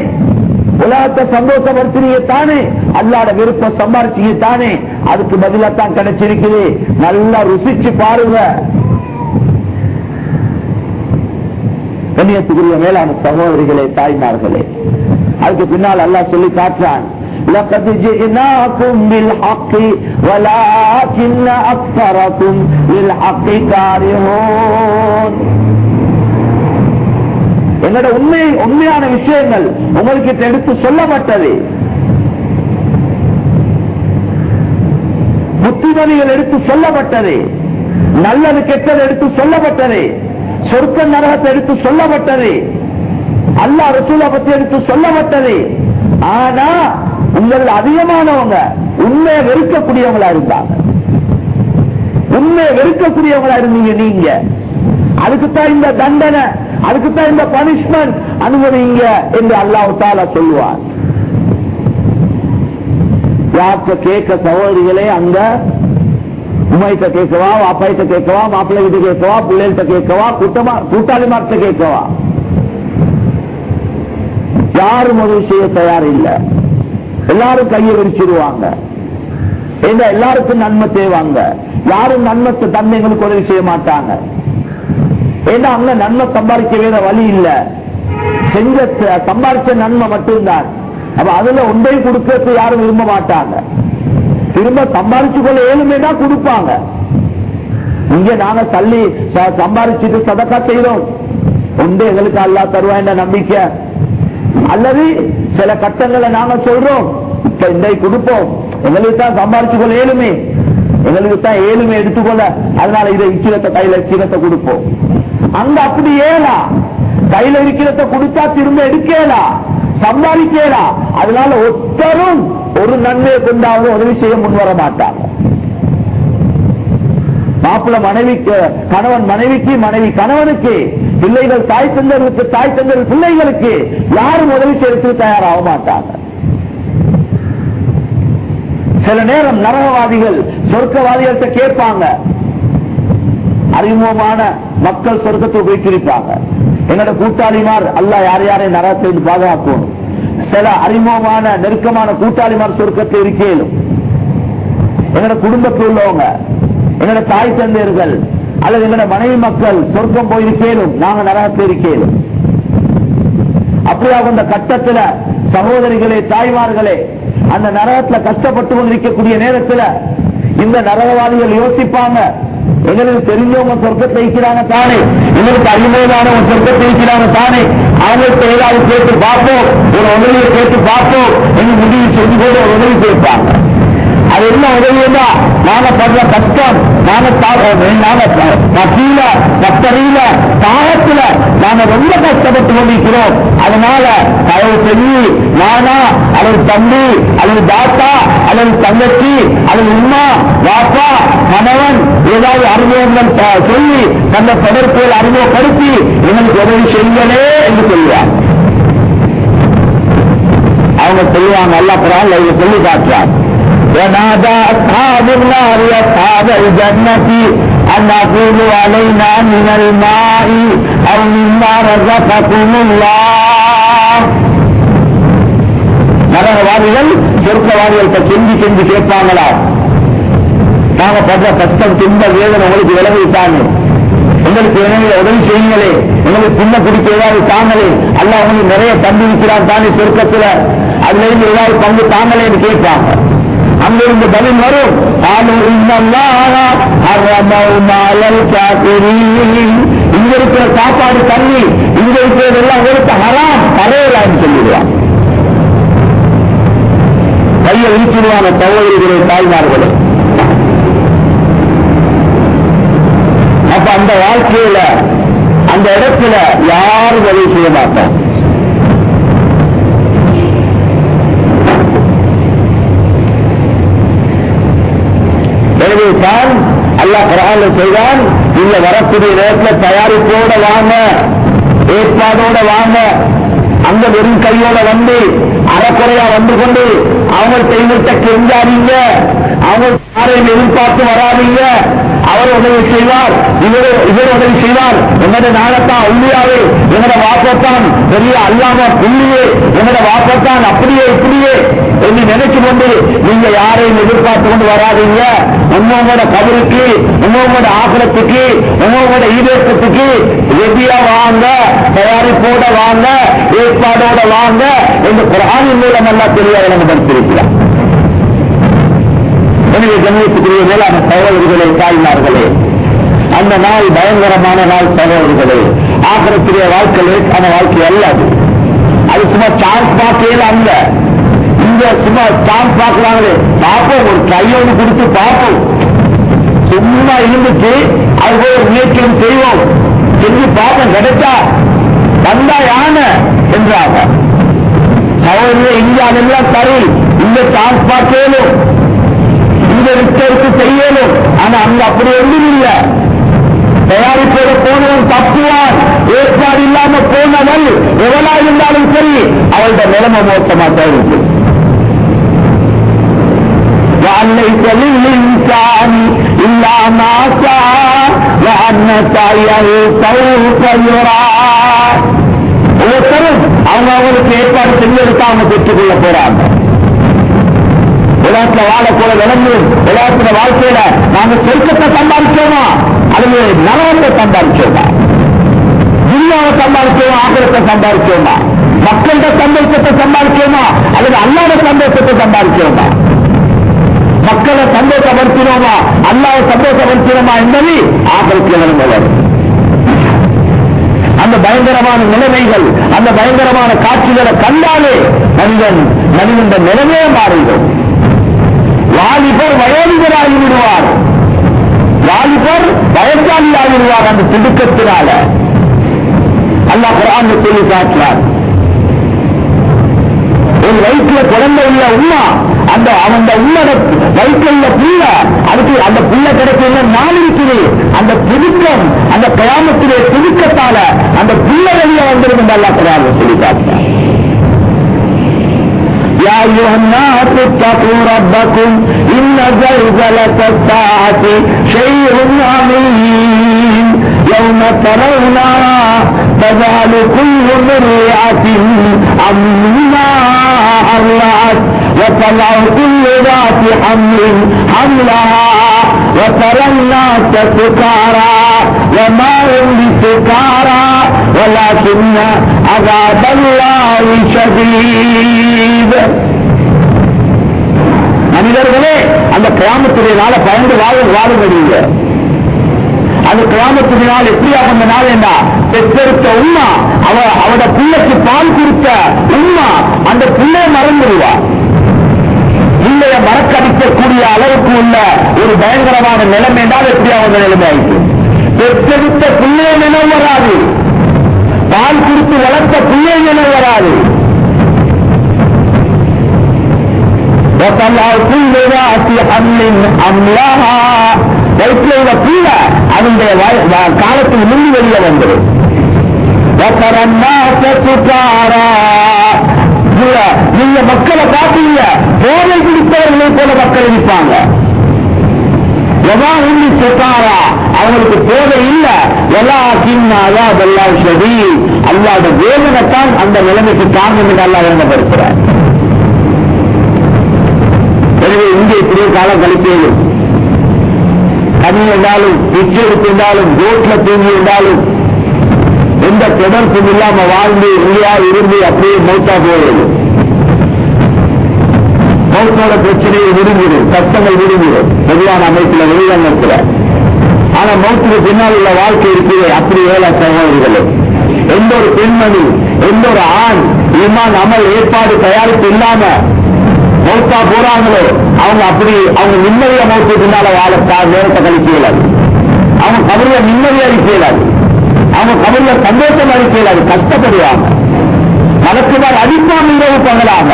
உலகத்தை சந்தோஷப்படுத்தினியத்தானே அல்லாட விருப்பம் சம்பாரிச்சியத்தானே தானே அதுக்கு பதிலாத்தான் கிடைச்சிருக்குது. நல்லா ருசிச்சு பாருங்க. கண்ணியத்துக்குரிய மேலான சகோதரிகளே தாய்மார்களே அதுக்கு பின்னால் அல்லா சொல்லி காட்டுறான். என்னோட உண்மை உண்மையான விஷயங்கள் உங்களுக்கு எடுத்து சொல்லப்பட்டது. புத்திமதிகள் எடுத்து சொல்லப்பட்டது. நல்லது கெட்டது எடுத்து சொல்லப்பட்டது. சொர்க்க நரகத்தை எடுத்து சொல்லப்பட்டது. அல்லாஹ் ரசூலை பத்தி எடுத்து சொல்லப்பட்டது. ஆனா உங்கள் அதிகமானவங்க உண்மையை வெறுக்கக்கூடியவங்களா இருந்தாங்க. உண்மையை வெறுக்கக்கூடியவங்களா இருந்தீங்க நீங்க. அதுக்குத்தான் இந்த தண்டனை அதுக்குத்தான் இந்த பனிஷ்மெண்ட் அனுமதிங்க என்று அல்லாஹ் தாலா சொல்லுவார் யார்கிட்ட கேட்க சகோதரிகளே அங்க? உமைகிட்ட கேட்கவா வாப்பாயிட்ட கேட்கவா மாப்பிள்ளை கிட்ட கேட்கவா பிள்ளைகிட்ட கேட்கவா கூட்டமா கூட்டாளிமார்கிட்ட கேட்கவா? யாரும் உதவி செய்ய தயார் இல்லை எல்லாரும் கையை விரிச்சிருவாங்க ஏன்னா எல்லாருக்கும் நன்மை செய்வாங்க யாரும் நன்மத்தை தந்தைங்களுக்கு உதவி செய்ய மாட்டாங்க. ஏன்னா அங்க நன்மை சம்பாதிக்க வேற வழி இல்ல. செஞ்ச சம்பாதிச்ச நன்மை மட்டும்தான். அப்ப அதுல ஒன்றையும் கொடுக்கறது யாரும் விரும்ப மாட்டாங்க. திரும்ப சம்பாதிச்சு கொள்ள ஏழுமே தான் கொடுப்பாங்க. இங்க நாங்க தள்ளி ச- சம்பாதிச்சுட்டு சதக்கா செய்யறோம் ஒன்றே எங்களுக்கு அல்லா தருவான்ற நம்பிக்கை. அல்லது சில கட்டங்களை நாங்க சொல்றோம். இப்ப இந்த கொடுப்போம். எங்களுக்கு தான் சம்பாரிச்சு கொள்ள ஏழுமே. எங்களுக்கு தான் ஏழுமே எடுத்துக்கொள்ள. அதனால இதை இக்கிரத்தை கையில இக்கிரத்தை கொடுப்போம். அங்க அப்படி ஏலா. கையில இருக்கிறத கொடுத்தா திரும்ப எடுக்கலா. சம்பாதிக்கலா. அதனால ஒத்தரும் ஒரு நன்மையை கொண்டாவது உதவி செய்ய முன் வர மாட்டாங்க. மாப்பிள்ள மனைவிக்கு கணவன் மனைவிக்கு மனைவி கணவனுக்கு பிள்ளைகள் தாய் தந்தர்களுக்கு தாய் தந்தர்கள் பிள்ளைகளுக்கு யாரும் உதவி செய்யறதுக்கு தயாராக மாட்டாங்க. சில நேரம் நரகவாதிகள் சொர்க்கவாதிகள்கிட்ட கேட்பாங்க. அறிமுகமான மக்கள் சொர்க்கத்தை போய்க்கிருப்பாங்க. என்னோட கூட்டாளிமார் அல்ல யார் யாரையும் நரகத்தை பாதுகாக்கும்? சில அறிமுகமான நெருக்கமான கூட்டாளிமார் சொர்க்கத்தை இருக்கேன் என்னோட குடும்பத்தில் உள்ளவங்க என்னோட தாய் தந்தையர்கள் அல்லது எங்களோட மனைவி மக்கள் சொர்க்கம் போயிருக்கேனும் நாங்க நரகத்தில் இருக்கேனும். அப்படியாக அந்த கட்டத்தில் சகோதரிகளே தாய்மார்களே அந்த நரகத்தில் கஷ்டப்பட்டு கொண்டிருக்கக்கூடிய நேரத்துல இந்த நரகவாதிகள் யோசிப்பாங்க எங்களுக்கு தெரிஞ்சவங்க சொர்க்கத்தை இருக்கிறாங்க தானே. எங்களுக்கு அறிமுகமானவங்க சொர்க்கத்தை இருக்கிறாங்க தானே. அவங்களுக்கு ஏதாவது கேட்டு பார்ப்போம். ஒரு உதவியை கேட்டு பார்ப்போம். என்று முடிவு செஞ்சு கூட ஒரு உதவி கேட்பாங்க. அது என்ன உதவியதா நாங்க படுற கஷ்டம் நாங்க தா- நாங்க பசியில தாகத்துல நாங்க ரொம்ப கஷ்டப்பட்டு கொண்டிருக்கிறோம் அதனால தயவு செஞ்சு நானா அல்லது தம்பி அல்லது தாத்தா அல்லது தங்கச்சி அல்லது உமா வாப்பா கணவன் ஏதாவது அறிமுகங்கள் சொல்லி தந்த தொடர்புகள் அறிமுகப்படுத்தி எங்களுக்கு உதவி செய்யலே என்று சொல்லுவார். அவங்க சொல்லுவாங்க அல்ல பரவாயில்ல இவங்க சொல்லி காட்டுறாங்க. ونادى أصحاب النار أصحاب الجنة أن أقولوا علينا من الماء أو مما رزقكم الله நரகவாதிகள் சொர்க்கவாதிகள்கிட்ட கெஞ்சி கெஞ்சி கேட்பாங்களா நாங்க படுற கஷ்டம் துன்ப வேதனை உங்களுக்கு விலகிட்டாங்க உங்களுக்கு எனவே உதவி செய்யுங்களே உங்களுக்கு புண்ண குடிக்க ஏதாவது தாங்களே அல்ல உங்களுக்கு நிறைய தம்பி இருக்கிறான் தானே சொர்க்கத்துல அதுல இருந்து ஏதாவது பங்கு தாங்களேன்னு கேட்பாங்க அங்கிருந்து பதில் வரும். இங்க இருக்கிற சாப்பாடு தண்ணி இங்க இருக்கிறதெல்லாம் உங்களுக்கு ஹராம் தரையலான்னு சொல்லிடுவான் கையை விரிச்சிடுவாங்க சகோதரிகளே தாய்மார்களே. அப்ப அந்த வாழ்க்கையில அந்த இடத்துல யாரும் உதவி செய்ய மாட்டோம் எனவே தான் அல்லாஹ் குரான்ல செய்தான் நீங்க வரக்கூடிய நேரத்தில் தயாரிப்போட வாங்க ஏற்பாடோட வாங்க. அந்த வெறும் கையோட வந்து அறக்குறையா வந்து கொண்டு அவங்க செய்வத்தை கெஞ்சாதீங்க. அவங்க யாரையும் எதிர்பார்த்து வராதீங்க. அவர் உதவி செய்வார். இவர் இவர் உதவி செய்வார். என்னோட நாளத்தான் உள்ளியாவே என்னோட வாப்பத்தான் பெரிய அல்லாம புள்ளியே என்னோட வாப்பத்தான் அப்படியே இப்படியே. என்று நினைச்சு கொண்டு நீங்க யாரையும் எதிர்பார்த்து கொண்டு வராதீங்க. உங்களோட கபருக்கு உங்களோட ஆசிரத்துக்கு உங்களோட ஈரேற்றத்துக்கு ரெடியா வாங்க தயாரிப்போட வாங்க ஏற்பாடோட வாங்க என்று குரானின் மூலம் எல்லாம் தெரிய விளங்கப்படுத்திருக்கிறார் எனவே கண்ணியத்துக்குரிய மேலான சகோதரிகளே தாய்மார்களே அந்த நாள் பயங்கரமான நாள் சகோதரிகளே ஆக்கிரத்துடைய வாழ்க்கை லேசான வாழ்க்கை அல்ல அது. அது சும்மா சான்ஸ் பார்க்கையில் அல்ல. இங்க சும்மா சான்ஸ் பாக்குறாங்களே பார்ப்போம் ஒரு கையோடு கொடுத்து பார்ப்போம். சும்மா இருந்துச்சு அது போய் முயற்சியும் செய்வோம். செஞ்சு பார்ப்போம் கிடைச்சா? வந்தா யானை? என்றாங்க. சகோதரிய இந்தியாவெல்லாம் தரும் இந்த சான்ஸ் பார்க்கலும் இந்த ரிஸ்டருக்கு செய்யலும் ஆனா அங்க அப்படி ஒன்றும் இல்லை. தயாரிப்போட போனவன் தப்புவான். ஏற்பாடு இல்லாம போனவன் எவனா இருந்தாலும் சரி அவளோட நிலைமை மோசமா தான் இருக்கு. للإنسان إلا ما سعى وأن سعيه سوف يرى ஒவ்வொருத்தரும் அவங்க அவங்களுக்கு ஏற்பாடு செஞ்செடுத்து அவங்க பெற்றுக்கொள்ள போறாங்க உலகத்துல வாழக்கூட விளங்கு உலகத்துல வாழ்க்கையில நாங்க சொர்க்கத்தை சம்பாதிச்சோமா அல்லது நரகத்தை சம்பாதிச்சோமா துன்யாவை சம்பாதிச்சோமா ஆகிரத்தை சம்பாதிச்சோமா மக்கள்கிட்ட சந்தோஷத்தை சம்பாதிச்சோமா அல்லது அல்லாத சந்தோஷத்தை சம்பாதிச்சோமா மக்களை சந்தோஷப்படுத்தினோமா? அல்லாவை சந்தோஷப்படுத்தினோமா என்பது ஆகிரத்தில் வரும் அந்த அந்த பயங்கரமான நிலைமைகள் அந்த பயங்கரமான காட்சிகளை கண்டாலே மனிதன் மனிதன் நிலைமையே மாறிவிடும். வாலிபர் வயோதிகராகி விடுவார். வாலிபர் வயசாளி அந்த திடுக்கத்தினால. அல்லாஹ் குரான் சொல்லி காட்டினார் ஒரு வயிற்றுல குழந்தை உள்ள உமா அந்த அவன் உம்மட வயிற்றுல உள்ள புள்ள அதுக்கு அந்த புள்ள கிடைக்கல நாள் இருக்குது அந்த புதுக்கம் அந்த கயாமத்திலே புதுக்கத்தால அந்த புள்ள வெளியே வந்திருக்கும் அல்லா குரான் சொல்லி காட்டுறார் يا أيها الناس اتقوا ربكم إن زلزلة الساعة شيء عظيم يوم ترونها تذهل كل مرعة عما أرضعت وتضع كل ذات حمل حملها وترى الناس سكارى وما هم بسكارى ولكن عذاب الله شديد மனிதர்களே அந்த கிராமத்துடைய நாள பயந்து வாழ வாழ முடியல அந்த கிராமத்துடைய நாள் எப்படி அந்த நாள் என்ன பெற்றெடுத்த உண்மா அவ அவட பிள்ளைக்கு பால் கொடுத்த உண்மா அந்த பிள்ளைய மறந்துடுவா. பிள்ளைய மறக்கடிக்கக்கூடிய அளவுக்கு உள்ள ஒரு பயங்கரமான நிலைமை என்றால் எப்படி அவங்க நிலைமை? ஆயிடுச்சு பெற்றெடுத்த பிள்ளைய நினைவு வராது. பால் கொடுத்து வளர்த்த பிள்ளை நினைவு வராது. வயிற்றுல உள்ள பிள்ளை அதனுடைய காலத்தில் முந்தி வெளியே வந்துடும். நீங்க மக்களை பார்த்தீங்க போதை பிடித்தவர்களை போல மக்கள் இருப்பாங்க எதா உண்மை சுகாரா அவங்களுக்கு தேவை இல்ல. எல்லா கிண்ணாதா அதெல்லாம் சரி அல்லாத வேதனைத்தான் அந்த நிலைமைக்கு காரணம் என்று அல்லா எனவே இங்கே இப்படியே காலம் கழிப்பேன் கனி என்றாலும் பிச்சை எடுத்திருந்தாலும் ரோட்ல தூங்கி இருந்தாலும் எந்த தொடர்பும் இல்லாம வாழ்ந்து இல்லையா இருந்து அப்படியே மௌத்தா போகிறது. மௌத்தோட பிரச்சனையை விரும்பிடும் கஷ்டங்கள் விரும்பிடும் பொதுவான அமைப்பில் வெளிவந்திருக்கிற ஆனா மௌத்துக்கு பின்னால் உள்ள வாழ்க்கை இருக்குது அப்படி வேலை சகோதரிகளே எந்த ஒரு பெண்மணி எந்த ஒரு ஆண் இமான் அமல் ஏற்பாடு தயாரிப்பு இல்லாம மௌத்தா போறாங்களோ அவங்க அப்படி அவங்க நிம்மதிய மௌத்து பின்னால வாழ நேரத்தை கழிக்க இயலாது அவங்க கவலையை நிம்மதி அளிக்க இயலாது அவங்க கபரில சந்தோஷம் அறிக்கையில் அது கஷ்டப்படுவாங்க மலக்குமார் அடிப்பான் இரவு பகலாக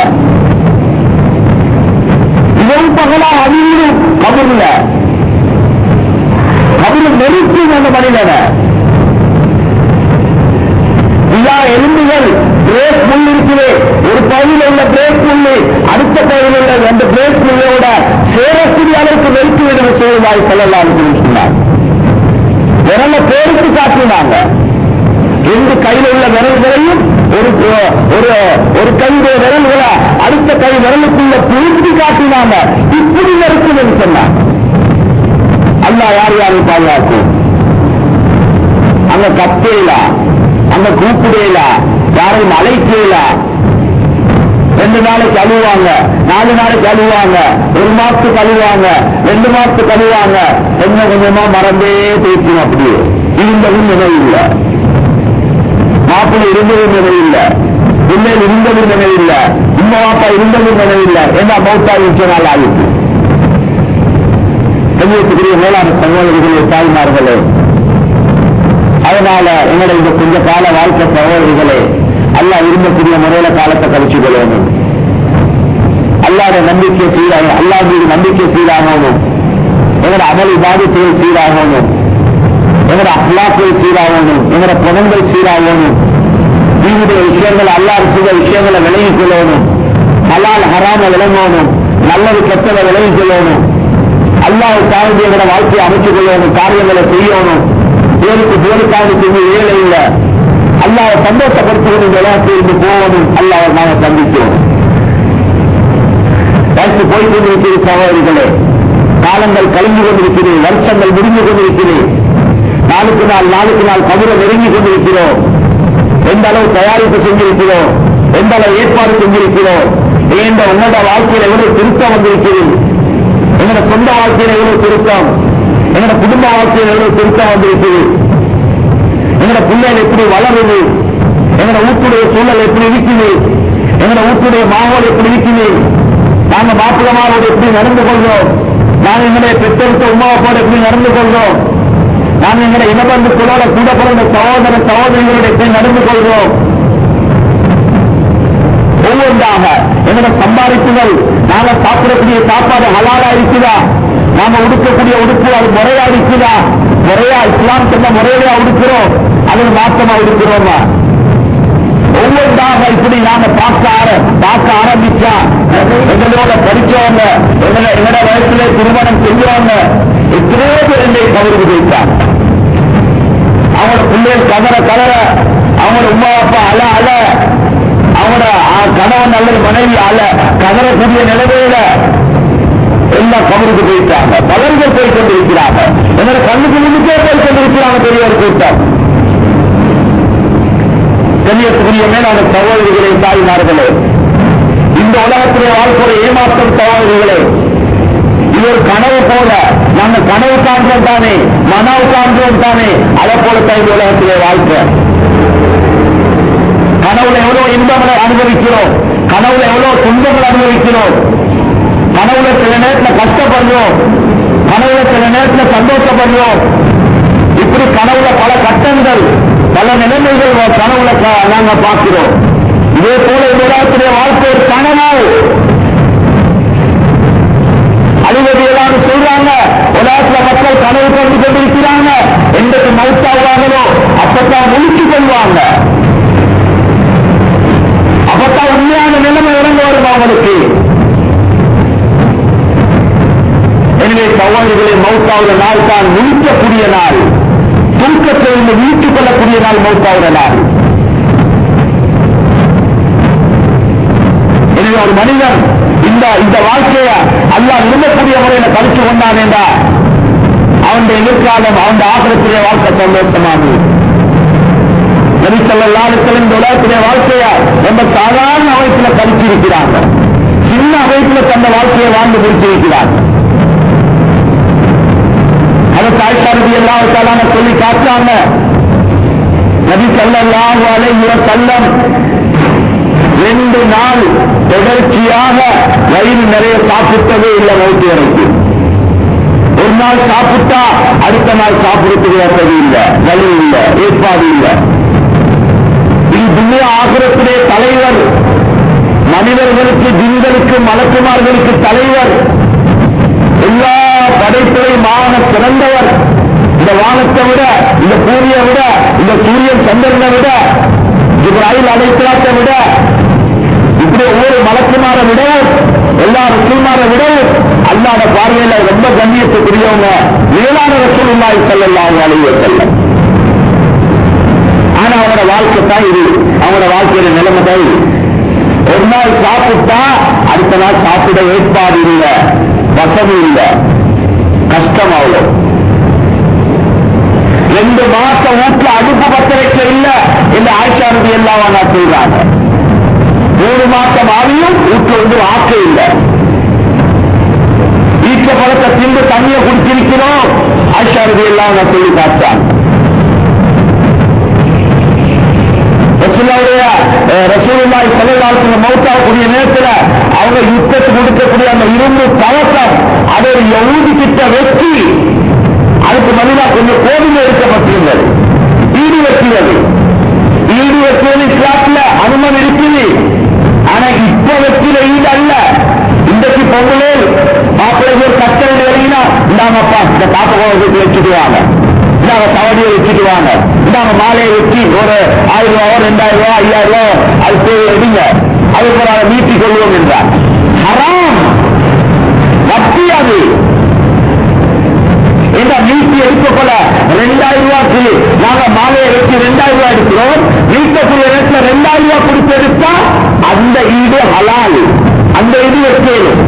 இரவு பகலாக அதிகம் கபரில் கபரில் நெருக்கும் அந்த மனிதனை. எல்லா எலும்புகள் பிரேக் முள் இருக்குது. ஒரு பகுதியில் உள்ள பிரேக் முள்ளு அடுத்த பகுதியில் உள்ள அந்த பிரேக் முள்ளோட சேரக்கூடிய அளவுக்கு நெருக்கி விடுவது செய்வாய் செல்லலாம் சொன்னார் விரல பேருக்கு காட்டினாங்க ரெண்டு கையில் உள்ள விரல்களையும் ஒரு ஒரு ஒரு கையுடைய விரல்களை அடுத்த கை விரலுக்குள்ள பிரித்து காட்டினாங்க. இப்படி இருக்கும் என்று சொன்னாங்க அல்லா யார் யாரை பாதுகாக்கும் அங்க கத்தேலாம் அங்க கூப்பிடல யாரையும் அழைக்கல ரெண்டு நாளைக்கு அழுவாங்க நாலு நாளைக்கு அழுவாங்க ஒரு மாசத்துக்கு அழுவாங்க ரெண்டு மாசத்துக்கு அழுவாங்க. கொஞ்சம் கொஞ்சமா மறந்தே பேசும் அப்படியே. இருந்ததும் நினைவு இல்லை. மாப்பிள்ளை இருந்ததும் நினைவு இல்லை. பிள்ளைகள் இருந்ததும் நினைவு இல்லை. உண்மை மாப்பா இருந்ததும் நினைவு இல்லை. ஏன்னா மௌத்தா இருக்க நாள் ஆகிட்டு கண்ணியத்துக்குரிய மேலான சகோதரிகளே தாய்மார்களே அதனால எங்களுடைய இந்த கொஞ்ச கால வாழ்க்கை சகோதரிகளே அல்லா விரும்பக்கூடிய முறையில காலத்தை கழிச்சு கொள்ளணும். அல்லாத நம்பிக்கை சீராக அல்லா மீது நம்பிக்கை சீராகணும். எங்களோட அமளி பாதிப்புகள் சீராகணும். எங்களோட அஹ்லாக்கள் சீராகணும். எங்களோட குணங்கள் சீராகணும். தீவிர விஷயங்கள் அல்லாறு செய்த விஷயங்களை விலகிக் கொள்ளணும். ஹலால் ஹராம விளங்கணும். நல்லது கெட்டதை விலகிக் கொள்ளணும். அல்லாஹ் சார்ந்து எங்களோட வாழ்க்கையை அமைத்துக் கொள்ளணும். காரியங்களை செய்யணும். பேருக்கு பேருக்காக செய்ய ஏழை இல்லை. அல்லாவை சந்தோஷப்படுத்துவது இந்த உலகத்தில் போவதும் அல்லாவை நாங்கள் சந்திக்கிறோம். வயசு போய்கொண்டிருக்கிற சகோதரிகளே காலங்கள் கழிந்து கொண்டிருக்கிறேன் வருஷங்கள் முடிந்து கொண்டிருக்கிறேன் நாளுக்கு நாள் நாளுக்கு நாள் கபுர நெருங்கிக் கொண்டிருக்கிறோம். எந்த அளவு தயாரிப்பு செஞ்சிருக்கிறோம் எந்த அளவு ஏற்பாடு செஞ்சிருக்கிறோம் இந்த உன்னத வாழ்க்கையில எவ்வளவு திருத்தம் வந்திருக்கிறது எங்களோட சொந்த வாழ்க்கையில எவ்வளவு திருத்தம் எங்களோட குடும்ப வாழ்க்கையில் எவ்வளவு திருத்தம் வந்திருக்கிறது. எங்கட பிள்ளைகள் எப்படி வளருது? எங்கட ஊட்டுடைய சூழல் எப்படி இருக்குது? எங்கட ஊட்டுடைய மாவோல் எப்படி இருக்குது? நாங்க மாப்பிளமாவோடு எப்படி நடந்து கொள்றோம் நாங்க எங்களுடைய பெற்றெடுத்த உமாவோடு எப்படி நடந்து கொள்றோம் நாங்க எங்களை இனபந்துக்களோட கூட பிறந்த சகோதர சகோதரிகளோட எப்படி நடந்து கொள்றோம் ஒவ்வொன்றாக எங்களோட சம்பாதிப்புகள் நாங்க சாப்பிடக்கூடிய சாப்பாடு ஹலாலா இருக்குதா? நாம உடுக்கக்கூடிய உடுப்பு அது முறையா இருக்குதா? முறையா இஸ்லாம் சொன்ன முறையில உடுக்கிறோம். அது மாற்றமா இருக்கிறோமா? ஒவ்வொன்றாக இப்படி நாம பார்க்க பார்க்க ஆரம்பிச்சா எங்களோட படிச்சவங்க எங்களை எங்களோட வயசுல திருமணம் செஞ்சவங்க எத்தனையோ பேர் என்னை கவருக்கு போயிட்டாங்க. அவங்களோட பிள்ளைகள் கதற கதற அவங்களோட உமா அப்பா அல அல. அவங்களோட கணவன் அல்லது மனைவி அல. கதறக்கூடிய நிலைமையில எல்லாம் கவருக்கு போயிட்டாங்க. பலர்கள் போய் கொண்டிருக்கிறாங்க என்னோட கண்ணுக்கு முன்னுக்கே போய் கொண்டிருக்கிறாங்க பெரியவர் கூட்டம். கண்ணியத்துக்குரிய மேலான சகோதரிகளை தாய்மார்களே இந்த உலகத்திலே வாழ்க்கைய ஏமாற்றம் சகோதரிகளே இது ஒரு கனவு போல நாங்க கனவு காண்றோம் தானே மனவு காண்றோம் தானே அதை போலத்தான் இந்த உலகத்திலே வாழ்க்கை கனவுல எவ்வளவு இன்பங்களை அனுபவிக்கிறோம் கனவுல எவ்வளவு துன்பங்களை அனுபவிக்கிறோம். கனவுல சில நேரத்தில் கஷ்டப்படுறோம் கனவுல சில நேரத்தில் சந்தோஷப்படுறோம். இப்படி கனவுல பல கட்டங்கள் பல நிலைமைகள் கனவுல நாங்க பார்க்கிறோம். இதே போல இந்த வாழ்க்கை ஒரு கனவு அழுவதியெல்லாம் சொல்றாங்க உலகத்துல மக்கள் கனவு கொண்டு கொண்டிருக்கிறாங்க. என்றைக்கு மவுத்தாவாங்களோ அப்பத்தான் முழிச்சு கொள்வாங்க. அப்பத்தான் உண்மையான நிலைமை இறங்க வரும் அவங்களுக்கு எனவே சகோதரிகளை மௌத்தாவுற நாள் தான் முழிக்கக்கூடிய நாள். தூக்கத்திலிருந்து வீட்டுக் கொள்ளக்கூடிய நாள் மௌத்தாவுற எனவே ஒரு மனிதன் இந்த இந்த வாழ்க்கைய அல்லா விரும்பக்கூடிய முறையில கழிச்சு கொண்டான் என்றா அவனுடைய எதிர்காலம் அவன் ஆகிரத்திலே வாழ்க்கை சந்தோஷமாகும் நபி இந்த உலகத்திலே வாழ்க்கைய ரொம்ப சாதாரண அமைப்பில் கழிச்சிருக்கிறாங்க சின்ன அமைப்பில் தந்த வாழ்க்கையை வாழ்ந்து முடிச்சிருக்கிறாங்க அதை தாய்க்காரதி எல்லாத்தாலான சொல்லி காட்டாங்க நபி சல்லாஹு அலைஹி வஸல்லம் ரெண்டு நாள் தொடர்ச்சியாக வயிறு நிறைய சாப்பிட்டதே இல்லை மௌத்தி ஒரு நாள் சாப்பிட்டா அடுத்த நாள் சாப்பிடுறதுக்கு வசதி இல்லை வலி இல்லை ஏற்பாடு இல்லை. இது துணியா ஆகிரத்திலே தலைவர் மனிதர்களுக்கு ஜிந்தலுக்கு மலக்குமார்களுக்கு தலைவர் எல்லா படைப்புகளையும் சிறந்தவர். இந்த வானத்தை விட இந்த பூமியை விட இந்த சூரியன் சந்திரனை விட இப்ராஹிம் அலைத்தலாத்தை விட இப்படி ஒவ்வொரு மலக்குமார விட எல்லா ரசூல்மார விட அல்லாத பார்வையில ரொம்ப கண்ணியத்துக்குரியவங்க மேலான ரசூலுல்லாஹி செல்லலாம் அலைஹி செல்ல ஆனா அவனோட வாழ்க்கை தான் இது. அவனோட வாழ்க்கையில நிலைமை தான் இது. ஒரு நாள் சாப்பிட்டா அடுத்த நாள் சாப்பிட ஏற்பாடு இல்லை. வசதி இல்லை. கஷ்டம் அவ்வளவு ரெண்டு மாசம் வீட்டுல அடுப்பு பத்த வைக்க இல்ல. இந்த ஆயிஷா ரதி எல்லாம் நான் சொல்றாங்க. மூணு மாசம் ஆகியும் வீட்டுல வந்து வாக்கு இல்லை. ஈச்ச பழத்தை திண்டு தண்ணியை குடிச்சிருக்கிறோம். ஆயிஷா ரதி எல்லாம் நான் சொல்லி பார்த்தாங்க ரசூலுடைய ரசூலுல்லாஹி ஸல்லல்லாஹு அலைஹி வஸல்லம் மௌத்தாகக்கூடிய நேரத்தில் அவங்க யுத்தத்துக்கு கொடுக்கக்கூடிய அந்த இரும்பு பழக்கம் அது ஒரு யகூதி கிட்ட வெற்றி அதுக்கு மனிதா கொஞ்சம் கோவில் எடுக்கப்பட்டிருந்தது. வீடு வெட்டியது. வீடு வெட்டியது இஸ்லாத்துல அனுமதி இருக்குது. ஆனா இப்ப வெற்றியில ஈடு அல்ல. இன்றைக்கு பொங்கலே மாப்பிள்ளைக்கு ஒரு கஷ்டம் இறங்கினா இந்தாங்கப்பா இந்த காப்ப கோவத்துக்கு வச்சுட்டு இந்தாங்க சவடியை வச்சுட்டு வாங்க இந்தாங்க மாலையை வச்சு ஒரு ஆயிரம் ரூபாவோ ரெண்டாயிரம் ரூபாய் ஐயாயிரம் ரூபாய் அது போய் எடுங்க. அதுக்கு நாங்கள் நீட்டி நீட்டிக் கொள்வோம் என்றார். ஹராம்! கூடாது இந்த நீட்டி எடுத்துக்கொள்ள ரெண்டாயிரம் ரூபாய்க்கு நாங்க மாலையை வச்சு ரெண்டாயிரம் ரூபாய் எடுக்கிறோம். நீட்டக்கூடிய இடத்துல ரெண்டாயிரம் ரூபாய் கொடுத்து எடுத்தா அந்த ஈடு ஹலால். அந்த இது வைக்கணும்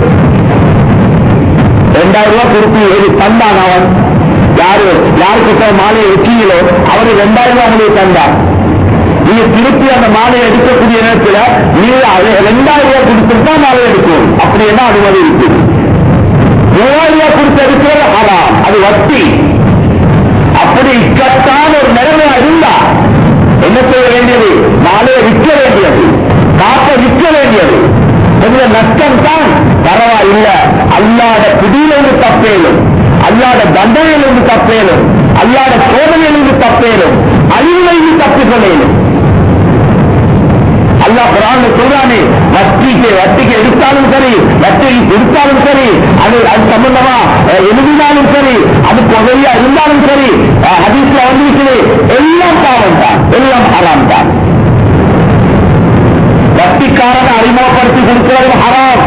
ரெண்டாயிரம் ரூபாய் கொடுத்து எது தந்தான் அவன். யாரு? யாருக்கிட்ட மாலையை வச்சீங்களோ அவரு ரெண்டாயிரம் ரூபாய் உங்களுக்கு தந்தான். நீங்க திருப்பி அந்த மாலையை எடுக்கக்கூடிய நேரத்தில் நீ அதை ரெண்டாயிரம் ரூபாய் கொடுத்துருந்தா மாலை எடுக்கும். அப்படி என்ன அனுமதி இருக்குது மூவாயிரம் ரூபாய் கொடுத்து ஹராம். அது வட்டி. அப்படி இக்கட்டான ஒரு நிலைமையா இருந்தா என்ன செய்ய வேண்டியது? நாளே விற்க வேண்டியது. காக்க விற்க வேண்டியது. கொஞ்சம் நஷ்டம் தான். பரவாயில்ல. அல்லாத பிடியிலிருந்து தப்பேலும். அல்லாத தண்டனையிலிருந்து தப்பேலும். அல்லாத சோதனையிலிருந்து தப்பேலும். அழிவிலிருந்து தப்பிக்கொள்ளேலும். அல்லா குரான் சொல்றானே வட்டிக்கு வட்டிக்கு எடுத்தாலும் சரி வட்டிக்கு கொடுத்தாலும் சரி அது அது சம்பந்தமா எழுதினாலும் சரி அது தொகையா இருந்தாலும் சரி அஹ், ஹதீஸ்ல எல்லாம் பாவம் தான் எல்லாம் ஹராம் தான். வட்டிக்காரனை அறிமுகப்படுத்தி கொடுக்கிறது ஹராம்.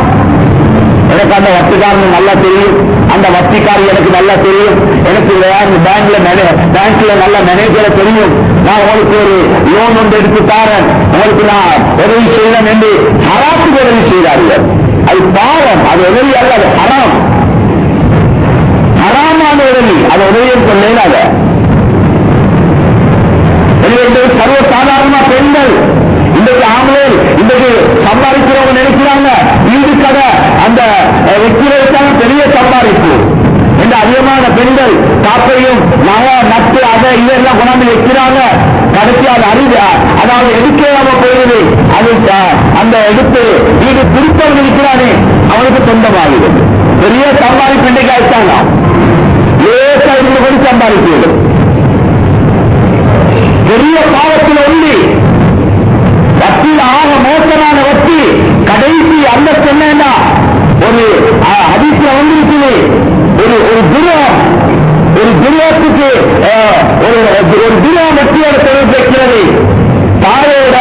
எனக்கு அந்த வட்டிக்காரன் நல்லா தெரியும். அந்த வட்டிக்காரி எனக்கு நல்லா தெரியும். எனக்கு பேங்க்ல பேங்க்ல நல்ல மேனேஜரை தெரியும். நான் உங்களுக்கு ஒரு லோன் ஒன்று எடுத்து தாரேன். உங்களுக்கு நான் உதவி செய்யறேன் என்று ஹராசுக்கு உதவி செய்தார்கள். அது பாவம். அது உதவி அல்ல அது ஹராம். ஹராமான உதவி. அது உதவி கொள்ளேனாக எனவே சர்வ சாதாரணமா பெண்கள். இன்றைக்கு ஆம்பளை இன்றைக்கு சம்பாதிக்கிறவங்க நினைக்கிறாங்க. வீடு கடை அந்த அஹ், பெரிய சம்பாதிப்பு. இந்த அதிகமான பெண்கள் காப்பையும் நகை நட்டு அதை இதெல்லாம் கொண்டாந்து வைக்கிறாங்க கடைசி அது அறிவு அதாவது எடுக்காம போயிடுது. அது அந்த எடுத்து வீடு திருப்பவன் இருக்கிறானே அவனுக்கு சொந்தமாகிறது பெரிய சம்பாதிப்பு இன்றைக்கு ஆயிட்டாங்க. லேசா இருந்து கொண்டு பெரிய பாவத்தில் ஒன்றி கடைசி அந்த சொன்னா ஒரு அதிசய வந்திருக்குது. ஒரு ஒரு துருவம் ஒரு துருவத்துக்கு ஒரு துருவம் வெற்றியோட தொடர்பு வைக்கிறது. தாயோட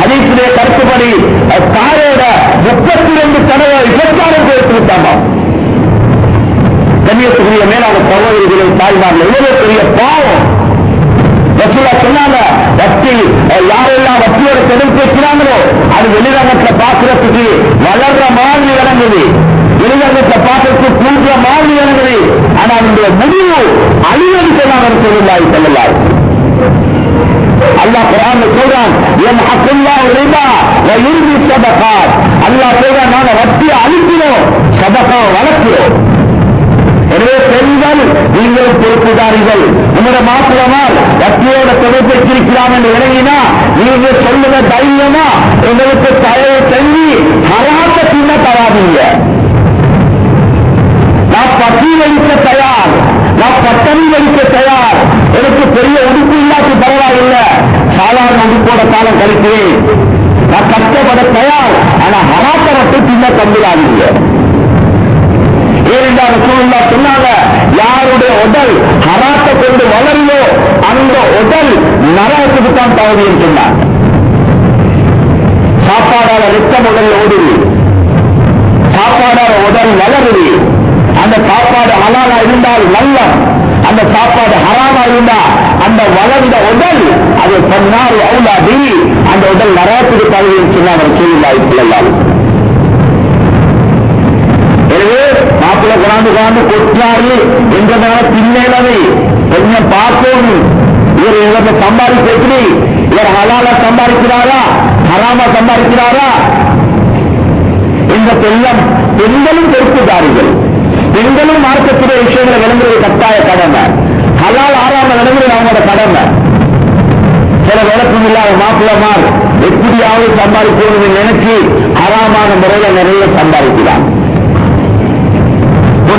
ஹதீசிலே கருத்துப்படி அஹ், தாயோட முப்பத்தி ரெண்டு தடவை விபச்சாரம் செய்து விட்டாங்க கண்ணியத்துக்குரிய மேலான சகோதரிகளின் தாய்மார்கள் எவ்வளவு பெரிய பாவம். ரசூலா சொன்னாங்க வட்டி யாரெல்லாம் வட்டியோட தொடர்பு வைக்கிறாங்களோ அது வெளிரங்கத்தை பாக்குறதுக்கு வளர்ற மாதிரி இறங்குது வெளிரங்கத்தை பார்க்கறதுக்கு கூடுற மாதிரி இறங்குது ஆனா அதனுடைய முடிவு அழிவது சொன்னாங்க சொல்லுவாய் செல்லலாய். அல்லாஹ் குரான் சொல்றான் என் ஹக்குல்லா ரிபா இருந்து சதகாத். அல்லாஹ் சொல்றான் நாங்க வட்டியை அழிக்கிறோம் சதகா வளர்க்கிறோம். எனவே பெண்கள் நீங்கள் பொறுப்புதாரிகள். உங்களோட மாப்பிளமால் வட்டியோட தொடர்பு வச்சிருக்கலாம் என்று விளங்கினா நீங்க சொல்லுங்க தைரியமா எங்களுக்கு தயவு செஞ்சு ஹராத்த பின்ன தராதீங்க. நான் பட்டி வலிக்க தயார். நான் பட்டணி வலிக்க தயார். எனக்கு பெரிய உடுப்பு இல்லாத பரவாயில்ல. சாதாரண உடுப்போட காலம் கழிக்கிறேன். நான் கஷ்டப்பட தயார். ஆனா ஹராத்தரத்தை பின்ன தந்துடாதீங்க ஏனென்றால் ரசூலுல்லாஹ் சொன்னாங்க. யாருடைய உடல் ஹராத்தை கொண்டு வளருதோ அந்த உடல் நரகத்துக்கு தான் தகுதின்னு சொன்னாங்க சாப்பாடால ரத்தம் உடல் ஓடுது. சாப்பாடால உடல் வளருது. அந்த சாப்பாடு ஹலாலா இருந்தால் நல்லம். அந்த சாப்பாடு ஹராமா இருந்தா அந்த வளர்ந்த உடல் அது பொன்னாறு அவுலாதி. அந்த உடல் நரகத்துக்கு தகுதின்னு சொன்னாங்க ரசூலுல்லாஹி ஸல்லல்லாஹு அலைஹி எனவே மாப்பிள்ள கொண்டாந்து கொண்டாந்து கொட்டாரு என்றதான பின்னேனவை கொஞ்சம் பார்ப்போம். இவர் இவரை சம்பாதிக்க எப்படி இவர் ஹலாலா சம்பாதிக்கிறாரா? ஹராமா சம்பாதிக்கிறாரா? இந்த பெண்ணம் பெண்களும் பொறுப்புதாரிகள். பெண்களும் மார்க்கத்துடைய விஷயங்களை விளங்குறது கட்டாய கடமை. ஹலால் ஆறாம விளங்குறது அவங்களோட கடமை. சில விளக்கம் இல்லாத மாப்பிள்ளமார் எப்படியாவது சம்பாதிக்கணும்னு நினைச்சு ஆறாமான முறையில நிறைய சம்பாதிக்கிறாங்க.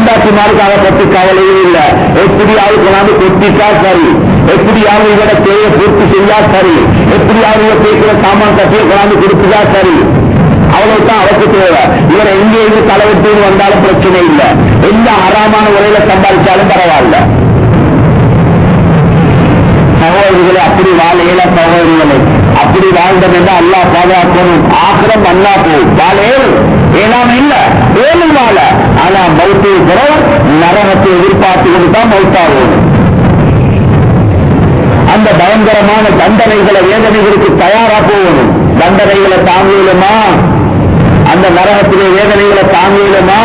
கொண்டாட்டிமாருக்கு பற்றி கவலையே இல்லை. எப்படியாவது கொண்டாந்து கொத்திட்டா சரி? எப்படியாவது இதோட தேவை பூர்த்தி செய்யா சரி? எப்படியாவது இவ கேட்கிற சாமான் கட்டியை கொண்டாந்து கொடுத்துட்டா சரி? அவ்வளவுதான் அவருக்கு தேவை. இவரை எங்கே இருந்து தலைவர்த்து வந்தாலும் பிரச்சனை இல்லை. எந்த அறாமான முறையில சம்பாதிச்சாலும் பரவாயில்ல. சகோதரிகளை அப்படி வாழையில சகோதரிகளை. அப்படி வாழ்ந்தது என்று அல்லாஹ் பாதுகாக்கணும். ஆக்கிரம் அல்லா போய் வாழ ஏழும் இல்ல ஏழும் வாழ ஆனா மௌத்து பிறகு நரகத்தை எதிர்பார்த்து கொண்டு தான் மௌத்தாகும் அந்த பயங்கரமான தண்டனைகளை வேதனைகளுக்கு தயாரா போகணும் தண்டனைகளை தாங்கியலுமா அந்த நரகத்திலே வேதனைகளை தாங்கியலுமா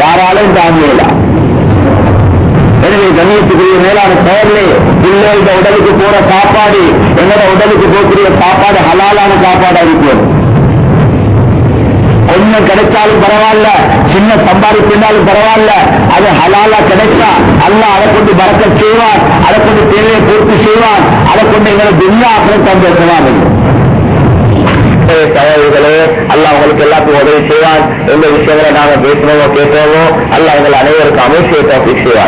யாராலும் தாங்கியலாம் எனவே கண்ணியத்துக்குரிய மேலான செயலே பிள்ளைகள உடலுக்கு போற சாப்பாடு என்னோட உடலுக்கு போகக்கூடிய சாப்பாடு ஹலாலான சாப்பாடா இருக்கும் என்ன கிடைச்சாலும் பரவாயில்ல. சின்ன சம்பாதிப்பினாலும் பரவாயில்ல. அது ஹலாலா கிடைச்சா அல்லாஹ் அதை கொண்டு பறக்க செய்வான். அதை கொண்டு தேவையை பூர்த்தி செய்வான். அதை கொண்டு எங்களை துன்யா அப்புறம் சந்தோஷமா இருக்கும் உங்களுக்கு எல்லாத்துக்கும் உதவி செய்வான். எந்த விஷயங்களை நாங்க பேசுறோமோ கேட்கிறோமோ அல்லாஹ் எங்கள் அனைவருக்கும் அமைச்சியை தப்பி செய்வான்.